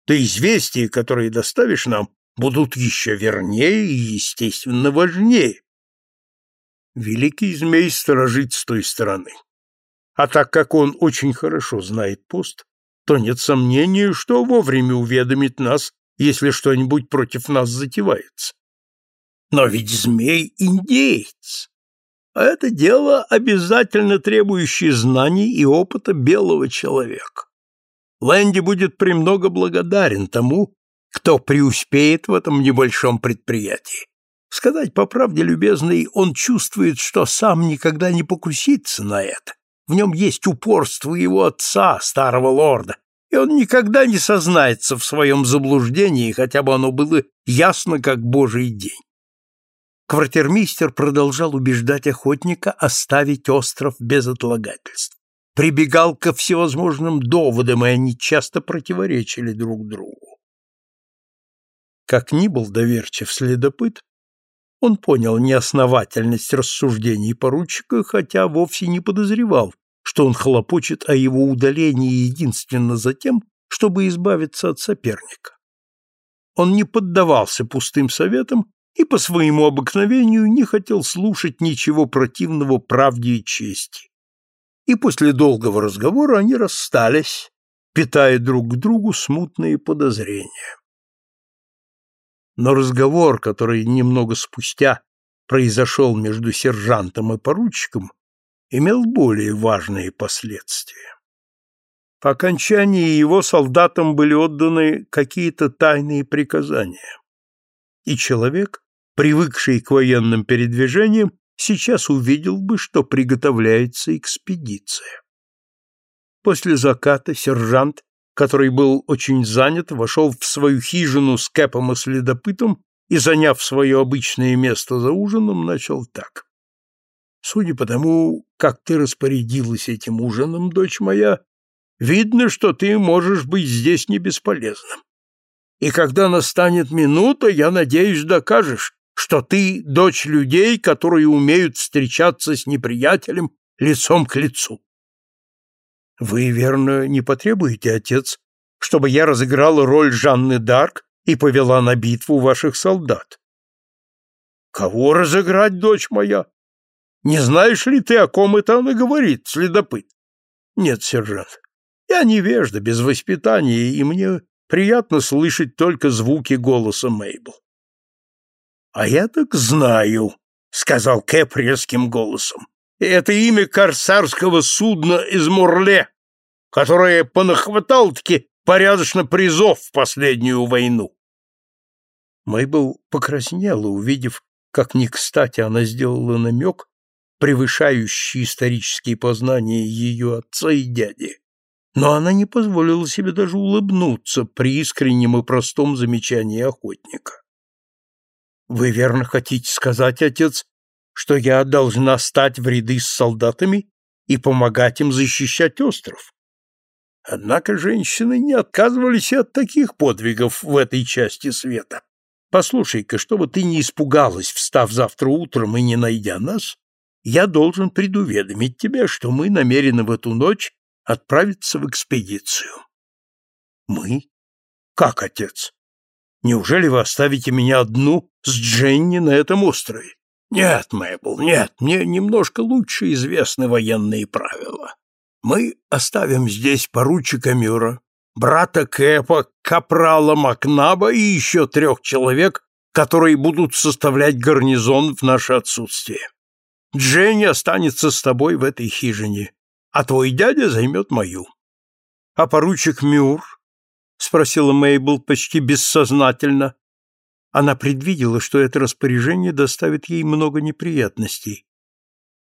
то известия, которые доставишь нам, будут еще вернее и, естественно, важнее. Великий змей сторожит с той стороны. А так как он очень хорошо знает пост, то нет сомнения, что вовремя уведомит нас, если что-нибудь против нас затевается. Но ведь змей — индеец, а это дело, обязательно требующее знаний и опыта белого человека. Лэнди будет премного благодарен тому, кто преуспеет в этом небольшом предприятии. Сказать по правде, любезный, он чувствует, что сам никогда не покусится на это. В нем есть упорство его отца, старого лорда, и он никогда не сознается в своем заблуждении, хотя бы оно было ясно, как божий день. Квартирмейстер продолжал убеждать охотника оставить остров без отлагательств. Прибегал ко всевозможным доводам, и они часто противоречили друг другу. Как ни был доверчив следопыт, он понял неосновательность рассуждений поручика, хотя вовсе не подозревал, что он хлопочет о его удалении единственно за тем, чтобы избавиться от соперника. Он не поддавался пустым советам и по своему обыкновению не хотел слушать ничего противного правде и чести. И после долгого разговора они расстались, питая друг к другу смутные подозрения. Но разговор, который немного спустя произошел между сержантом и поручиком, имел более важные последствия. По окончании его солдатам были отданы какие-то тайные приказания. И человек, привыкший к военным передвижениям, сейчас увидел бы, что приготовляется экспедиция. После заката сержант, который был очень занят, вошел в свою хижину с Кэпом и следопытом и, заняв свое обычное место за ужином, начал так. «Судя по тому, как ты распорядилась этим ужином, дочь моя, видно, что ты можешь быть здесь не бесполезным. И когда настанет минута, я надеюсь, докажешь, что ты дочь людей, которые умеют встречаться с неприятелем лицом к лицу. Вы, верно, не потребуете, отец, чтобы я разыграла роль Жанны Дарк и повела на битву ваших солдат? Кого разыграть, дочь моя? Не знаешь ли ты, о ком это она говорит, следопыт? Нет, сержант, я невежда, без воспитания, и мне приятно слышать только звуки голоса Мейбл. А я так знаю, сказал Кэп резким голосом. Это имя корсарского судна из Мурле, которое понахватал-таки порядочно призов в последнюю войну. Мейбл покраснела, увидев, как не кстати она сделала намек, превышающий исторические познания ее отца и дяди. Но она не позволила себе даже улыбнуться при искреннем и простом замечании охотника. «Вы верно хотите сказать, отец, что я должна стать в ряды с солдатами и помогать им защищать остров. Однако женщины не отказывались от таких подвигов в этой части света. Послушай-ка, чтобы ты не испугалась, встав завтра утром и не найдя нас, я должен предуведомить тебя, что мы намерены в эту ночь отправиться в экспедицию. Мы? Как, отец? Неужели вы оставите меня одну с Дженни на этом острове? Нет, Мэйбл, нет, мне немножко лучше известны военные правила. Мы оставим здесь поручика Мюра, брата Кэпа, капрала Макнаба и еще трех человек, которые будут составлять гарнизон в наше отсутствие. Дженни останется с тобой в этой хижине, а твой дядя займет мою. А поручик Мюр? — спросила Мейбл почти бессознательно, она предвидела, что это распоряжение доставит ей много неприятностей.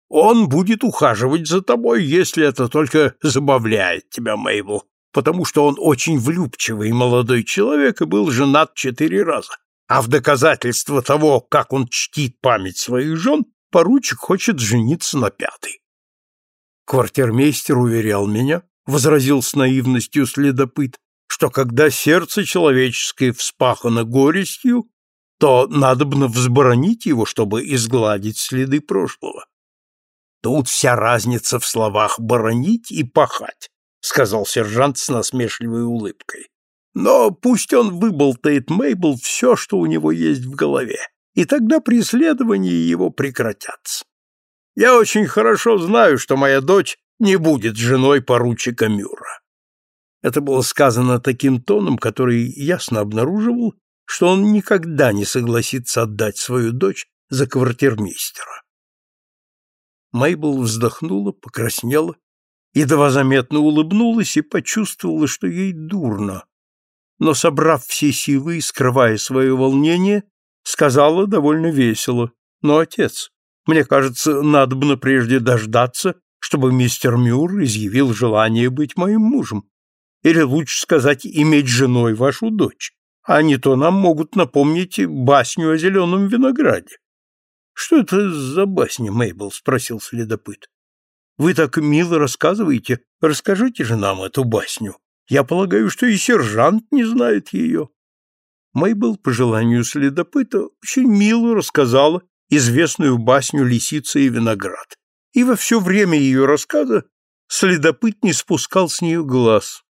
«Он будет ухаживать за тобой, если это только забавляет тебя, Мейбл, потому что он очень влюбчивый молодой человек и был женат четыре раза. А в доказательство того, как он чтит память своих жен, поручик хочет жениться на пятой. Квартирмейстер уверял меня, — возразил с наивностью следопыт, что когда сердце человеческое вспахано горестью, то надобно взборонить его, чтобы изгладить следы прошлого. Тут вся разница в словах «боронить» и «пахать», — сказал сержант с насмешливой улыбкой. Но пусть он выболтает Мейбл все, что у него есть в голове, и тогда преследования его прекратятся. Я очень хорошо знаю, что моя дочь не будет женой поручика Мюра. Это было сказано таким тоном, который ясно обнаруживал, что он никогда не согласится отдать свою дочь за квартирмейстера. Мейбл вздохнула, покраснела, едва заметно улыбнулась и почувствовала, что ей дурно. Но, собрав все силы и скрывая свое волнение, сказала довольно весело. «Но, отец, мне кажется, надобно прежде дождаться, чтобы мистер Мюр изъявил желание быть моим мужем. Или, лучше сказать, иметь женой вашу дочь а не то нам могут напомнить басню о зеленом винограде. — Что это за басня, Мейбл? — спросил следопыт. — Вы так мило рассказываете, расскажите же нам эту басню. Я полагаю, что и сержант не знает ее. Мейбл, по желанию следопыта, очень мило рассказала известную басню «Лисица и виноград». И во все время ее рассказа следопыт не спускал с нее глаз.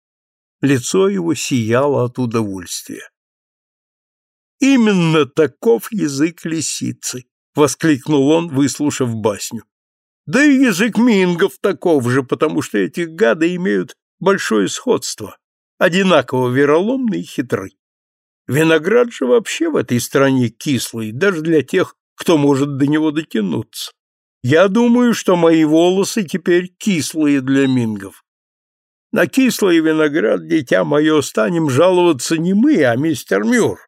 Лицо его сияло от удовольствия. Именно таков язык лисицы, воскликнул он, выслушав басню. Да и язык мингов таков же, потому что эти гады имеют большое сходство, одинаково вероломны и хитры. Виноград же вообще в этой стране кислый, даже для тех, кто может до него дотянуться. Я думаю, что мои волосы теперь кислые для мингов. На кислый виноград, дитя мое, станем жаловаться не мы, а мистер Мюр.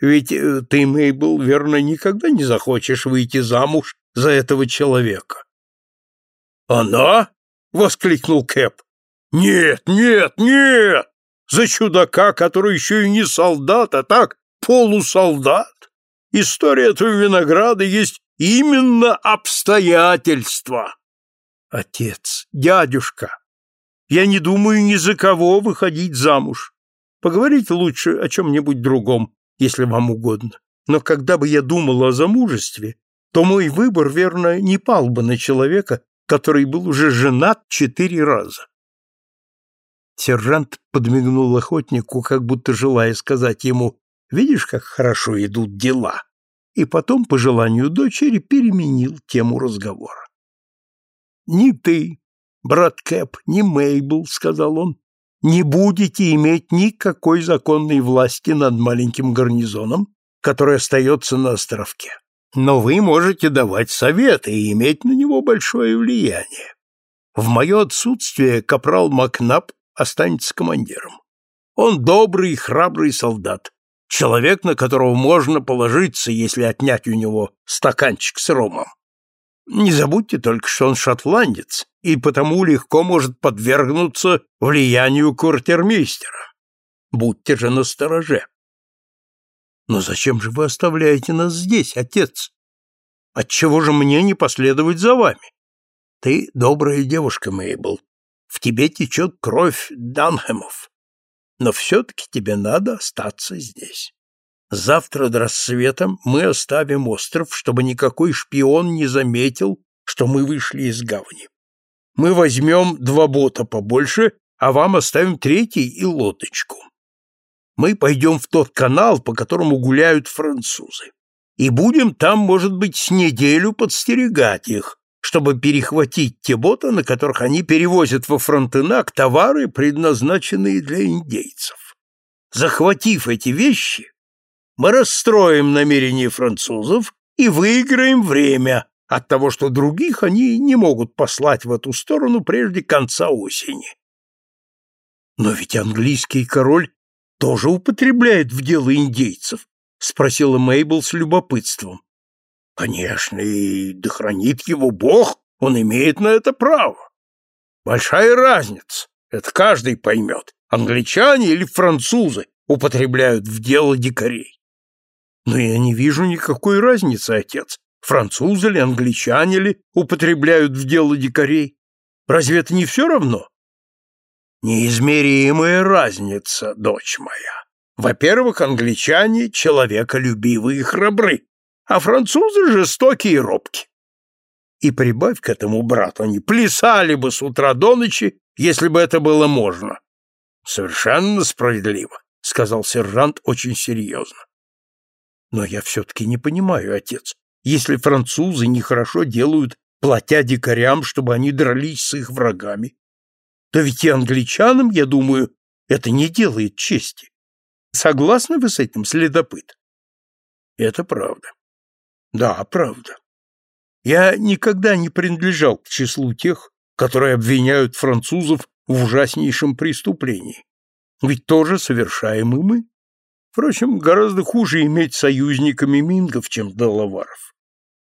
Ведь э, ты, Мейбл, верно, никогда не захочешь выйти замуж за этого человека. Она? воскликнул Кэп. Нет, нет, нет! За чудака, который еще и не солдат, а так полусолдат. История этого винограда есть именно обстоятельства. Отец, дядюшка, я не думаю ни за кого выходить замуж. Поговорить лучше о чем-нибудь другом, если вам угодно. Но когда бы я думал о замужестве, то мой выбор, верно, не пал бы на человека, который был уже женат четыре раза. Сержант подмигнул охотнику, как будто желая сказать ему «Видишь, как хорошо идут дела?» и потом, по желанию дочери, переменил тему разговора. «Ни ты, брат Кэп, ни Мейбл, — сказал он, — не будете иметь никакой законной власти над маленьким гарнизоном, который остается на островке. Но вы можете давать советы и иметь на него большое влияние. В мое отсутствие капрал Макнап останется командиром. Он добрый и храбрый солдат, человек, на которого можно положиться, если отнять у него стаканчик с ромом. Не забудьте только, что он шотландец, и потому легко может подвергнуться влиянию квартирмейстера. Будьте же настороже. Но зачем же вы оставляете нас здесь, отец? Отчего же мне не последовать за вами? Ты добрая девушка, Мейбл. В тебе течет кровь Данхэмов. Но все-таки тебе надо остаться здесь. Завтра до рассвета мы оставим остров, чтобы никакой шпион не заметил, что мы вышли из гавани. Мы возьмем два бота побольше, а вам оставим третий и лодочку. Мы пойдем в тот канал, по которому гуляют французы, и будем там, может быть, с неделю подстерегать их, чтобы перехватить те боты, на которых они перевозят во Фронтенак товары, предназначенные для индейцев. Захватив эти вещи, мы расстроим намерения французов и выиграем время от того, что других они не могут послать в эту сторону прежде конца осени. Но ведь английский король тоже употребляет в дело индейцев, спросила Мейбл с любопытством. Конечно, и да хранит его Бог, он имеет на это право. Большая разница, это каждый поймет, англичане или французы употребляют в дело дикарей. Но я не вижу никакой разницы, отец. Французы ли, англичане ли употребляют в дело дикарей? Разве это не все равно? Неизмеримая разница, дочь моя. Во-первых, англичане человеколюбивые и храбры, а французы жестокие и робки. И прибавь к этому, брат, они плясали бы с утра до ночи, если бы это было можно. Совершенно справедливо, сказал сержант очень серьезно. Но я все-таки не понимаю, отец. Если французы нехорошо делают, платя дикарям, чтобы они дрались с их врагами, то ведь и англичанам, я думаю, это не делает чести. Согласны вы с этим, следопыт? Это правда. Да, правда. Я никогда не принадлежал к числу тех, которые обвиняют французов в ужаснейшем преступлении. Ведь тоже совершаем и мы. Впрочем, гораздо хуже иметь союзниками мингов, чем доловаров.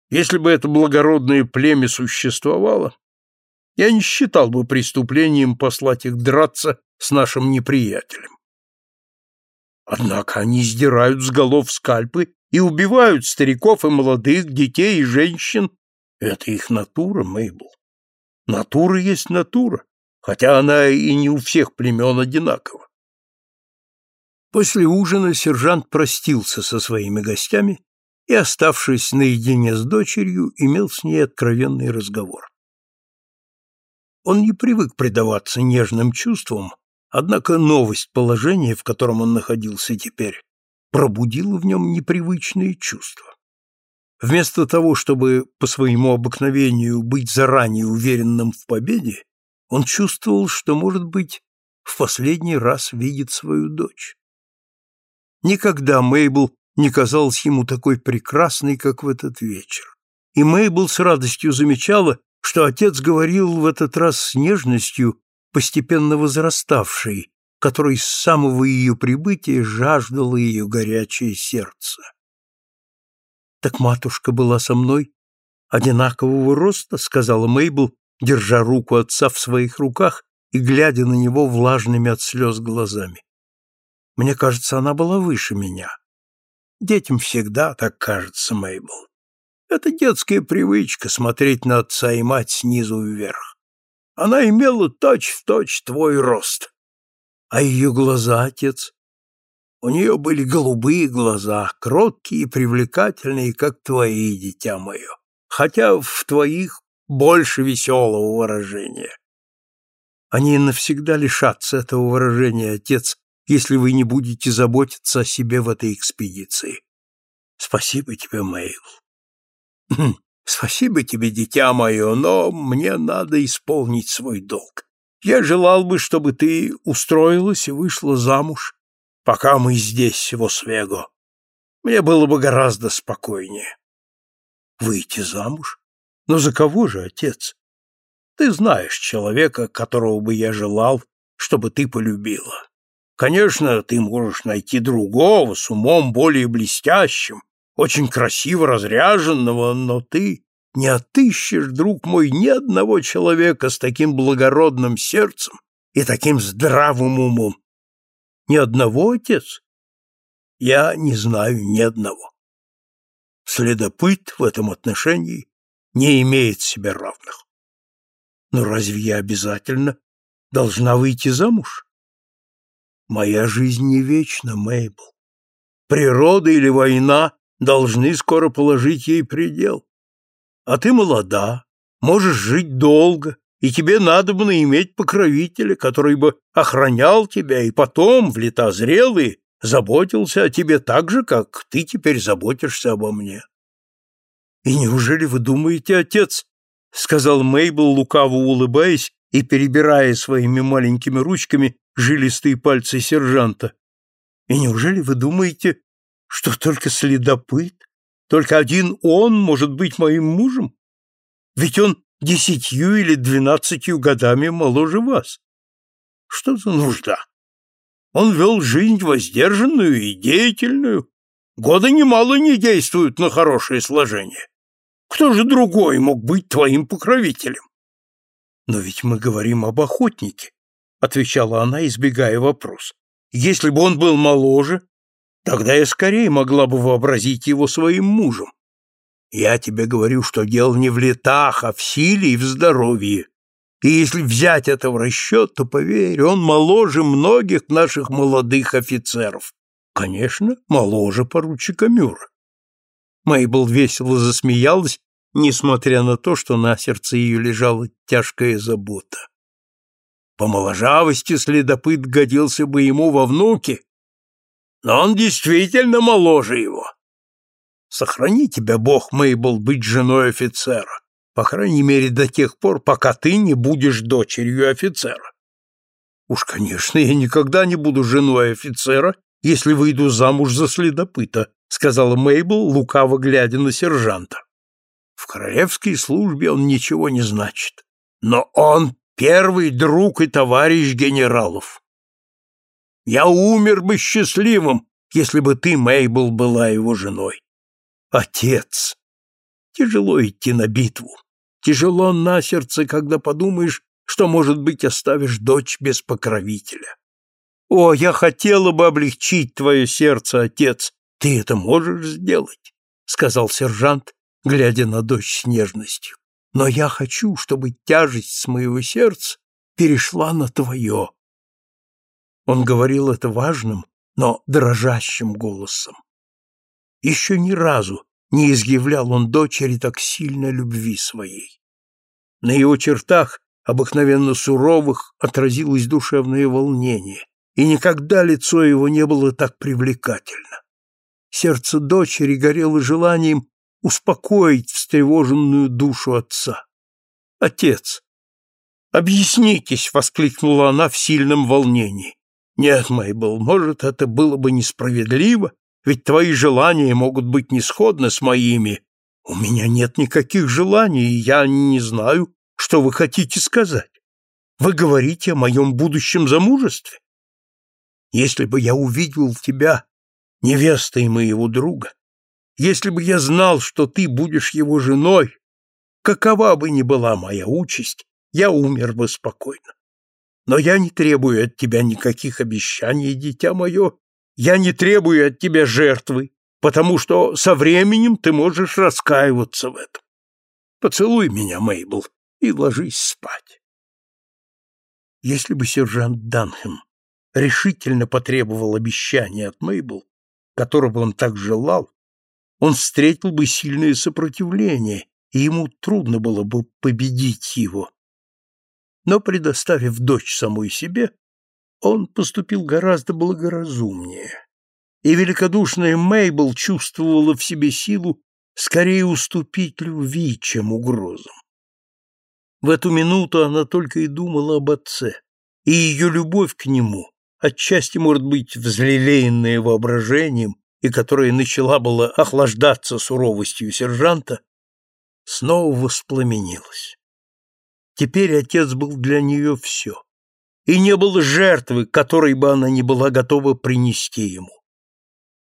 Если бы это благородное племя существовало, я не считал бы преступлением послать их драться с нашим неприятелем. Однако они сдирают с голов скальпы и убивают стариков и молодых, детей и женщин. Это их натура, Мейбл. Натура есть натура, хотя она и не у всех племен одинакова. После ужина сержант простился со своими гостями и, оставшись наедине с дочерью, имел с ней откровенный разговор. Он не привык предаваться нежным чувствам, однако новость положения, в котором он находился теперь, пробудила в нем непривычные чувства. Вместо того, чтобы по своему обыкновению быть заранее уверенным в победе, он чувствовал, что, может быть, в последний раз видит свою дочь. Никогда Мейбл не казалась ему такой прекрасной, как в этот вечер. И Мейбл с радостью замечала, что отец говорил в этот раз с нежностью постепенно возраставшей, которой с самого ее прибытия жаждало ее горячее сердце. «Так матушка была со мной одинакового роста», — сказала Мейбл, держа руку отца в своих руках и глядя на него влажными от слез глазами. «Мне кажется, она была выше меня». Детям всегда так кажется, Мейбл. Это детская привычка смотреть на отца и мать снизу вверх. Она имела точь-в-точь точь твой рост. А ее глаза, отец? У нее были голубые глаза, кроткие и привлекательные, как твои, дитя мое. Хотя в твоих больше веселого выражения. Они навсегда лишатся этого выражения, отец, если вы не будете заботиться о себе в этой экспедиции. Спасибо тебе, Мэйл. Хм, спасибо тебе, дитя мое, но мне надо исполнить свой долг. Я желал бы, чтобы ты устроилась и вышла замуж, пока мы здесь, в Освего. Мне было бы гораздо спокойнее. Выйти замуж? Но за кого же, отец? Ты знаешь человека, которого бы я желал, чтобы ты полюбила. Конечно, ты можешь найти другого с умом более блестящим, очень красиво разряженного, но ты не отыщешь, друг мой, ни одного человека с таким благородным сердцем и таким здравым умом. Ни одного, отец? Я не знаю ни одного. Следопыт в этом отношении не имеет себе равных. Но разве я обязательно должна выйти замуж? Моя жизнь не вечна, Мейбл. Природа или война должны скоро положить ей предел. А ты молода, можешь жить долго, и тебе надо бы иметь покровителя, который бы охранял тебя и потом, в лета зрелые, заботился о тебе так же, как ты теперь заботишься обо мне. И неужели вы думаете, отец, — сказал Мейбл, лукаво улыбаясь и перебирая своими маленькими ручками жилистые пальцы сержанта. И неужели вы думаете, что только следопыт, только один он может быть моим мужем? Ведь он десятью или двенадцатью годами моложе вас. Что за нужда? Он вел жизнь воздержанную и деятельную. Года немало не действуют на хорошее сложение. Кто же другой мог быть твоим покровителем? Но ведь мы говорим об охотнике, отвечала она, избегая вопрос. Если бы он был моложе, тогда я скорее могла бы вообразить его своим мужем. Я тебе говорю, что дело не в летах, а в силе и в здоровье. И если взять это в расчет, то, поверь, он моложе многих наших молодых офицеров. Конечно, моложе поручика Мюра. Мейбл весело засмеялась, несмотря на то, что на сердце ее лежала тяжкая забота. По моложавости следопыт годился бы ему во внуки, но он действительно моложе его. Сохрани тебя, Бог, Мейбл, быть женой офицера, по крайней мере до тех пор, пока ты не будешь дочерью офицера. Уж, конечно, я никогда не буду женой офицера, если выйду замуж за следопыта, сказала Мейбл, лукаво глядя на сержанта. В королевской службе он ничего не значит, но он первый друг и товарищ генералов. Я умер бы счастливым, если бы ты, Мейбл, была его женой. Отец! Тяжело идти на битву. Тяжело на сердце, когда подумаешь, что, может быть, оставишь дочь без покровителя. О, я хотела бы облегчить твое сердце, отец. Ты это можешь сделать, — сказал сержант, глядя на дочь с нежностью. Но я хочу, чтобы тяжесть с моего сердца перешла на твое. Он говорил это важным, но дрожащим голосом. Еще ни разу не изъявлял он дочери так сильно любви своей. На его чертах, обыкновенно суровых, отразилось душевное волнение, и никогда лицо его не было так привлекательно. Сердце дочери горело желанием успокоить встревоженную душу отца. «Отец!» «Объяснитесь!» — воскликнула она в сильном волнении. «Нет, Мэйбл, может, это было бы несправедливо, ведь твои желания могут быть не сходны с моими. У меня нет никаких желаний, и я не знаю, что вы хотите сказать. Вы говорите о моем будущем замужестве? Если бы я увидел тебя, невестой моего друга, если бы я знал, что ты будешь его женой, какова бы ни была моя участь, я умер бы спокойно. Но я не требую от тебя никаких обещаний, дитя мое, я не требую от тебя жертвы, потому что со временем ты можешь раскаиваться в этом. Поцелуй меня, Мейбл, и ложись спать. Если бы сержант Данхэм решительно потребовал обещания от Мейбл, которого он так желал, он встретил бы сильное сопротивление, и ему трудно было бы победить его. Но, предоставив дочь самой себе, он поступил гораздо благоразумнее. И великодушная Мейбл чувствовала в себе силу скорее уступить любви, чем угрозам. В эту минуту она только и думала об отце, и ее любовь к нему, отчасти, может быть, взлелеянная воображением, и которая начала было охлаждаться суровостью сержанта, снова воспламенилась. Теперь отец был для нее все, и не было жертвы, которой бы она не была готова принести ему.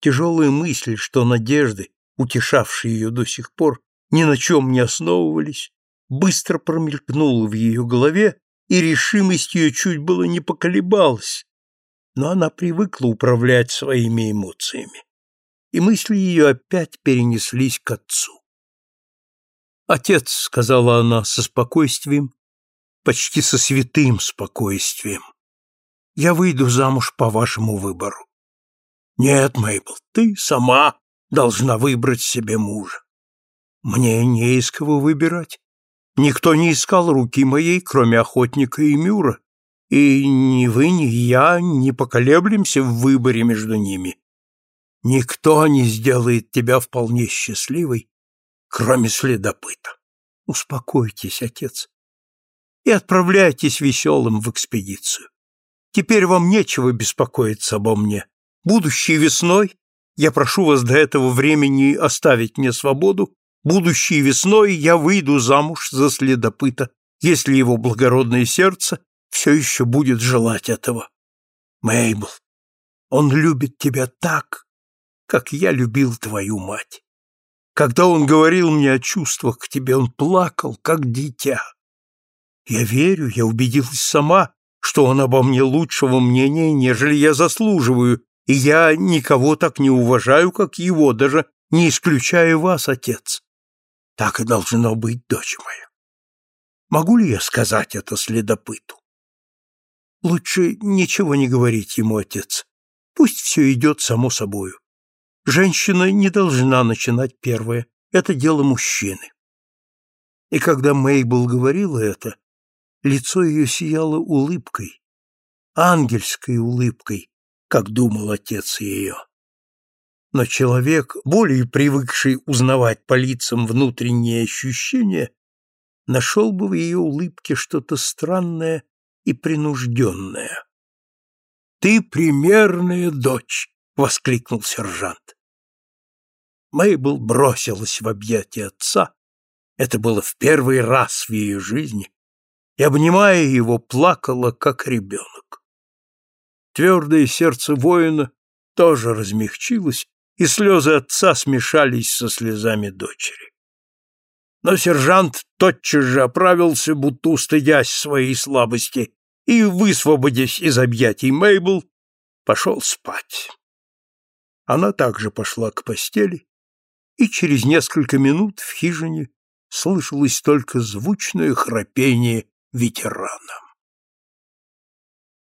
Тяжелая мысль, что надежды, утешавшие ее до сих пор, ни на чем не основывались, быстро промелькнула в ее голове, и решимость ее чуть было не поколебалась, но она привыкла управлять своими эмоциями, и мысли ее опять перенеслись к отцу. «Отец», — сказала она со спокойствием, почти со святым спокойствием, — «я выйду замуж по вашему выбору». «Нет, Мейбл, ты сама должна выбрать себе мужа». «Мне не из кого выбирать. Никто не искал руки моей, кроме охотника и Мюра, и ни вы, ни я не поколеблемся в выборе между ними. Никто не сделает тебя вполне счастливой, кроме следопыта. Успокойтесь, отец, и отправляйтесь веселым в экспедицию. Теперь вам нечего беспокоиться обо мне. Будущей весной я прошу вас до этого времени оставить мне свободу Будущей весной я выйду замуж за следопыта, если его благородное сердце все еще будет желать этого. Мейбл, он любит тебя так, как я любил твою мать. Когда он говорил мне о чувствах к тебе, он плакал, как дитя. Я верю, я убедилась сама, что он обо мне лучшего мнения, нежели я заслуживаю, и я никого так не уважаю, как его, даже не исключая вас, отец. Так и должно быть, дочь моя. Могу ли я сказать это следопыту? Лучше ничего не говорить ему, отец. Пусть все идет само собою. Женщина не должна начинать первое. Это дело мужчины. И когда Мейбл говорила это, лицо ее сияло улыбкой, ангельской улыбкой, как думал отец ее но человек, более привыкший узнавать по лицам внутренние ощущения, нашел бы в ее улыбке что-то странное и принужденное. «Ты примерная дочь!» — воскликнул сержант. Мейбл бросилась в объятия отца, это было в первый раз в ее жизни, и, обнимая его, плакала, как ребенок. Твердое сердце воина тоже размягчилось, и слезы отца смешались со слезами дочери. Но сержант тотчас же оправился, будто устыдясь своей слабости, и, высвободясь из объятий Мейбл, пошел спать. Она также пошла к постели, и через несколько минут в хижине слышалось только звучное храпение ветерана.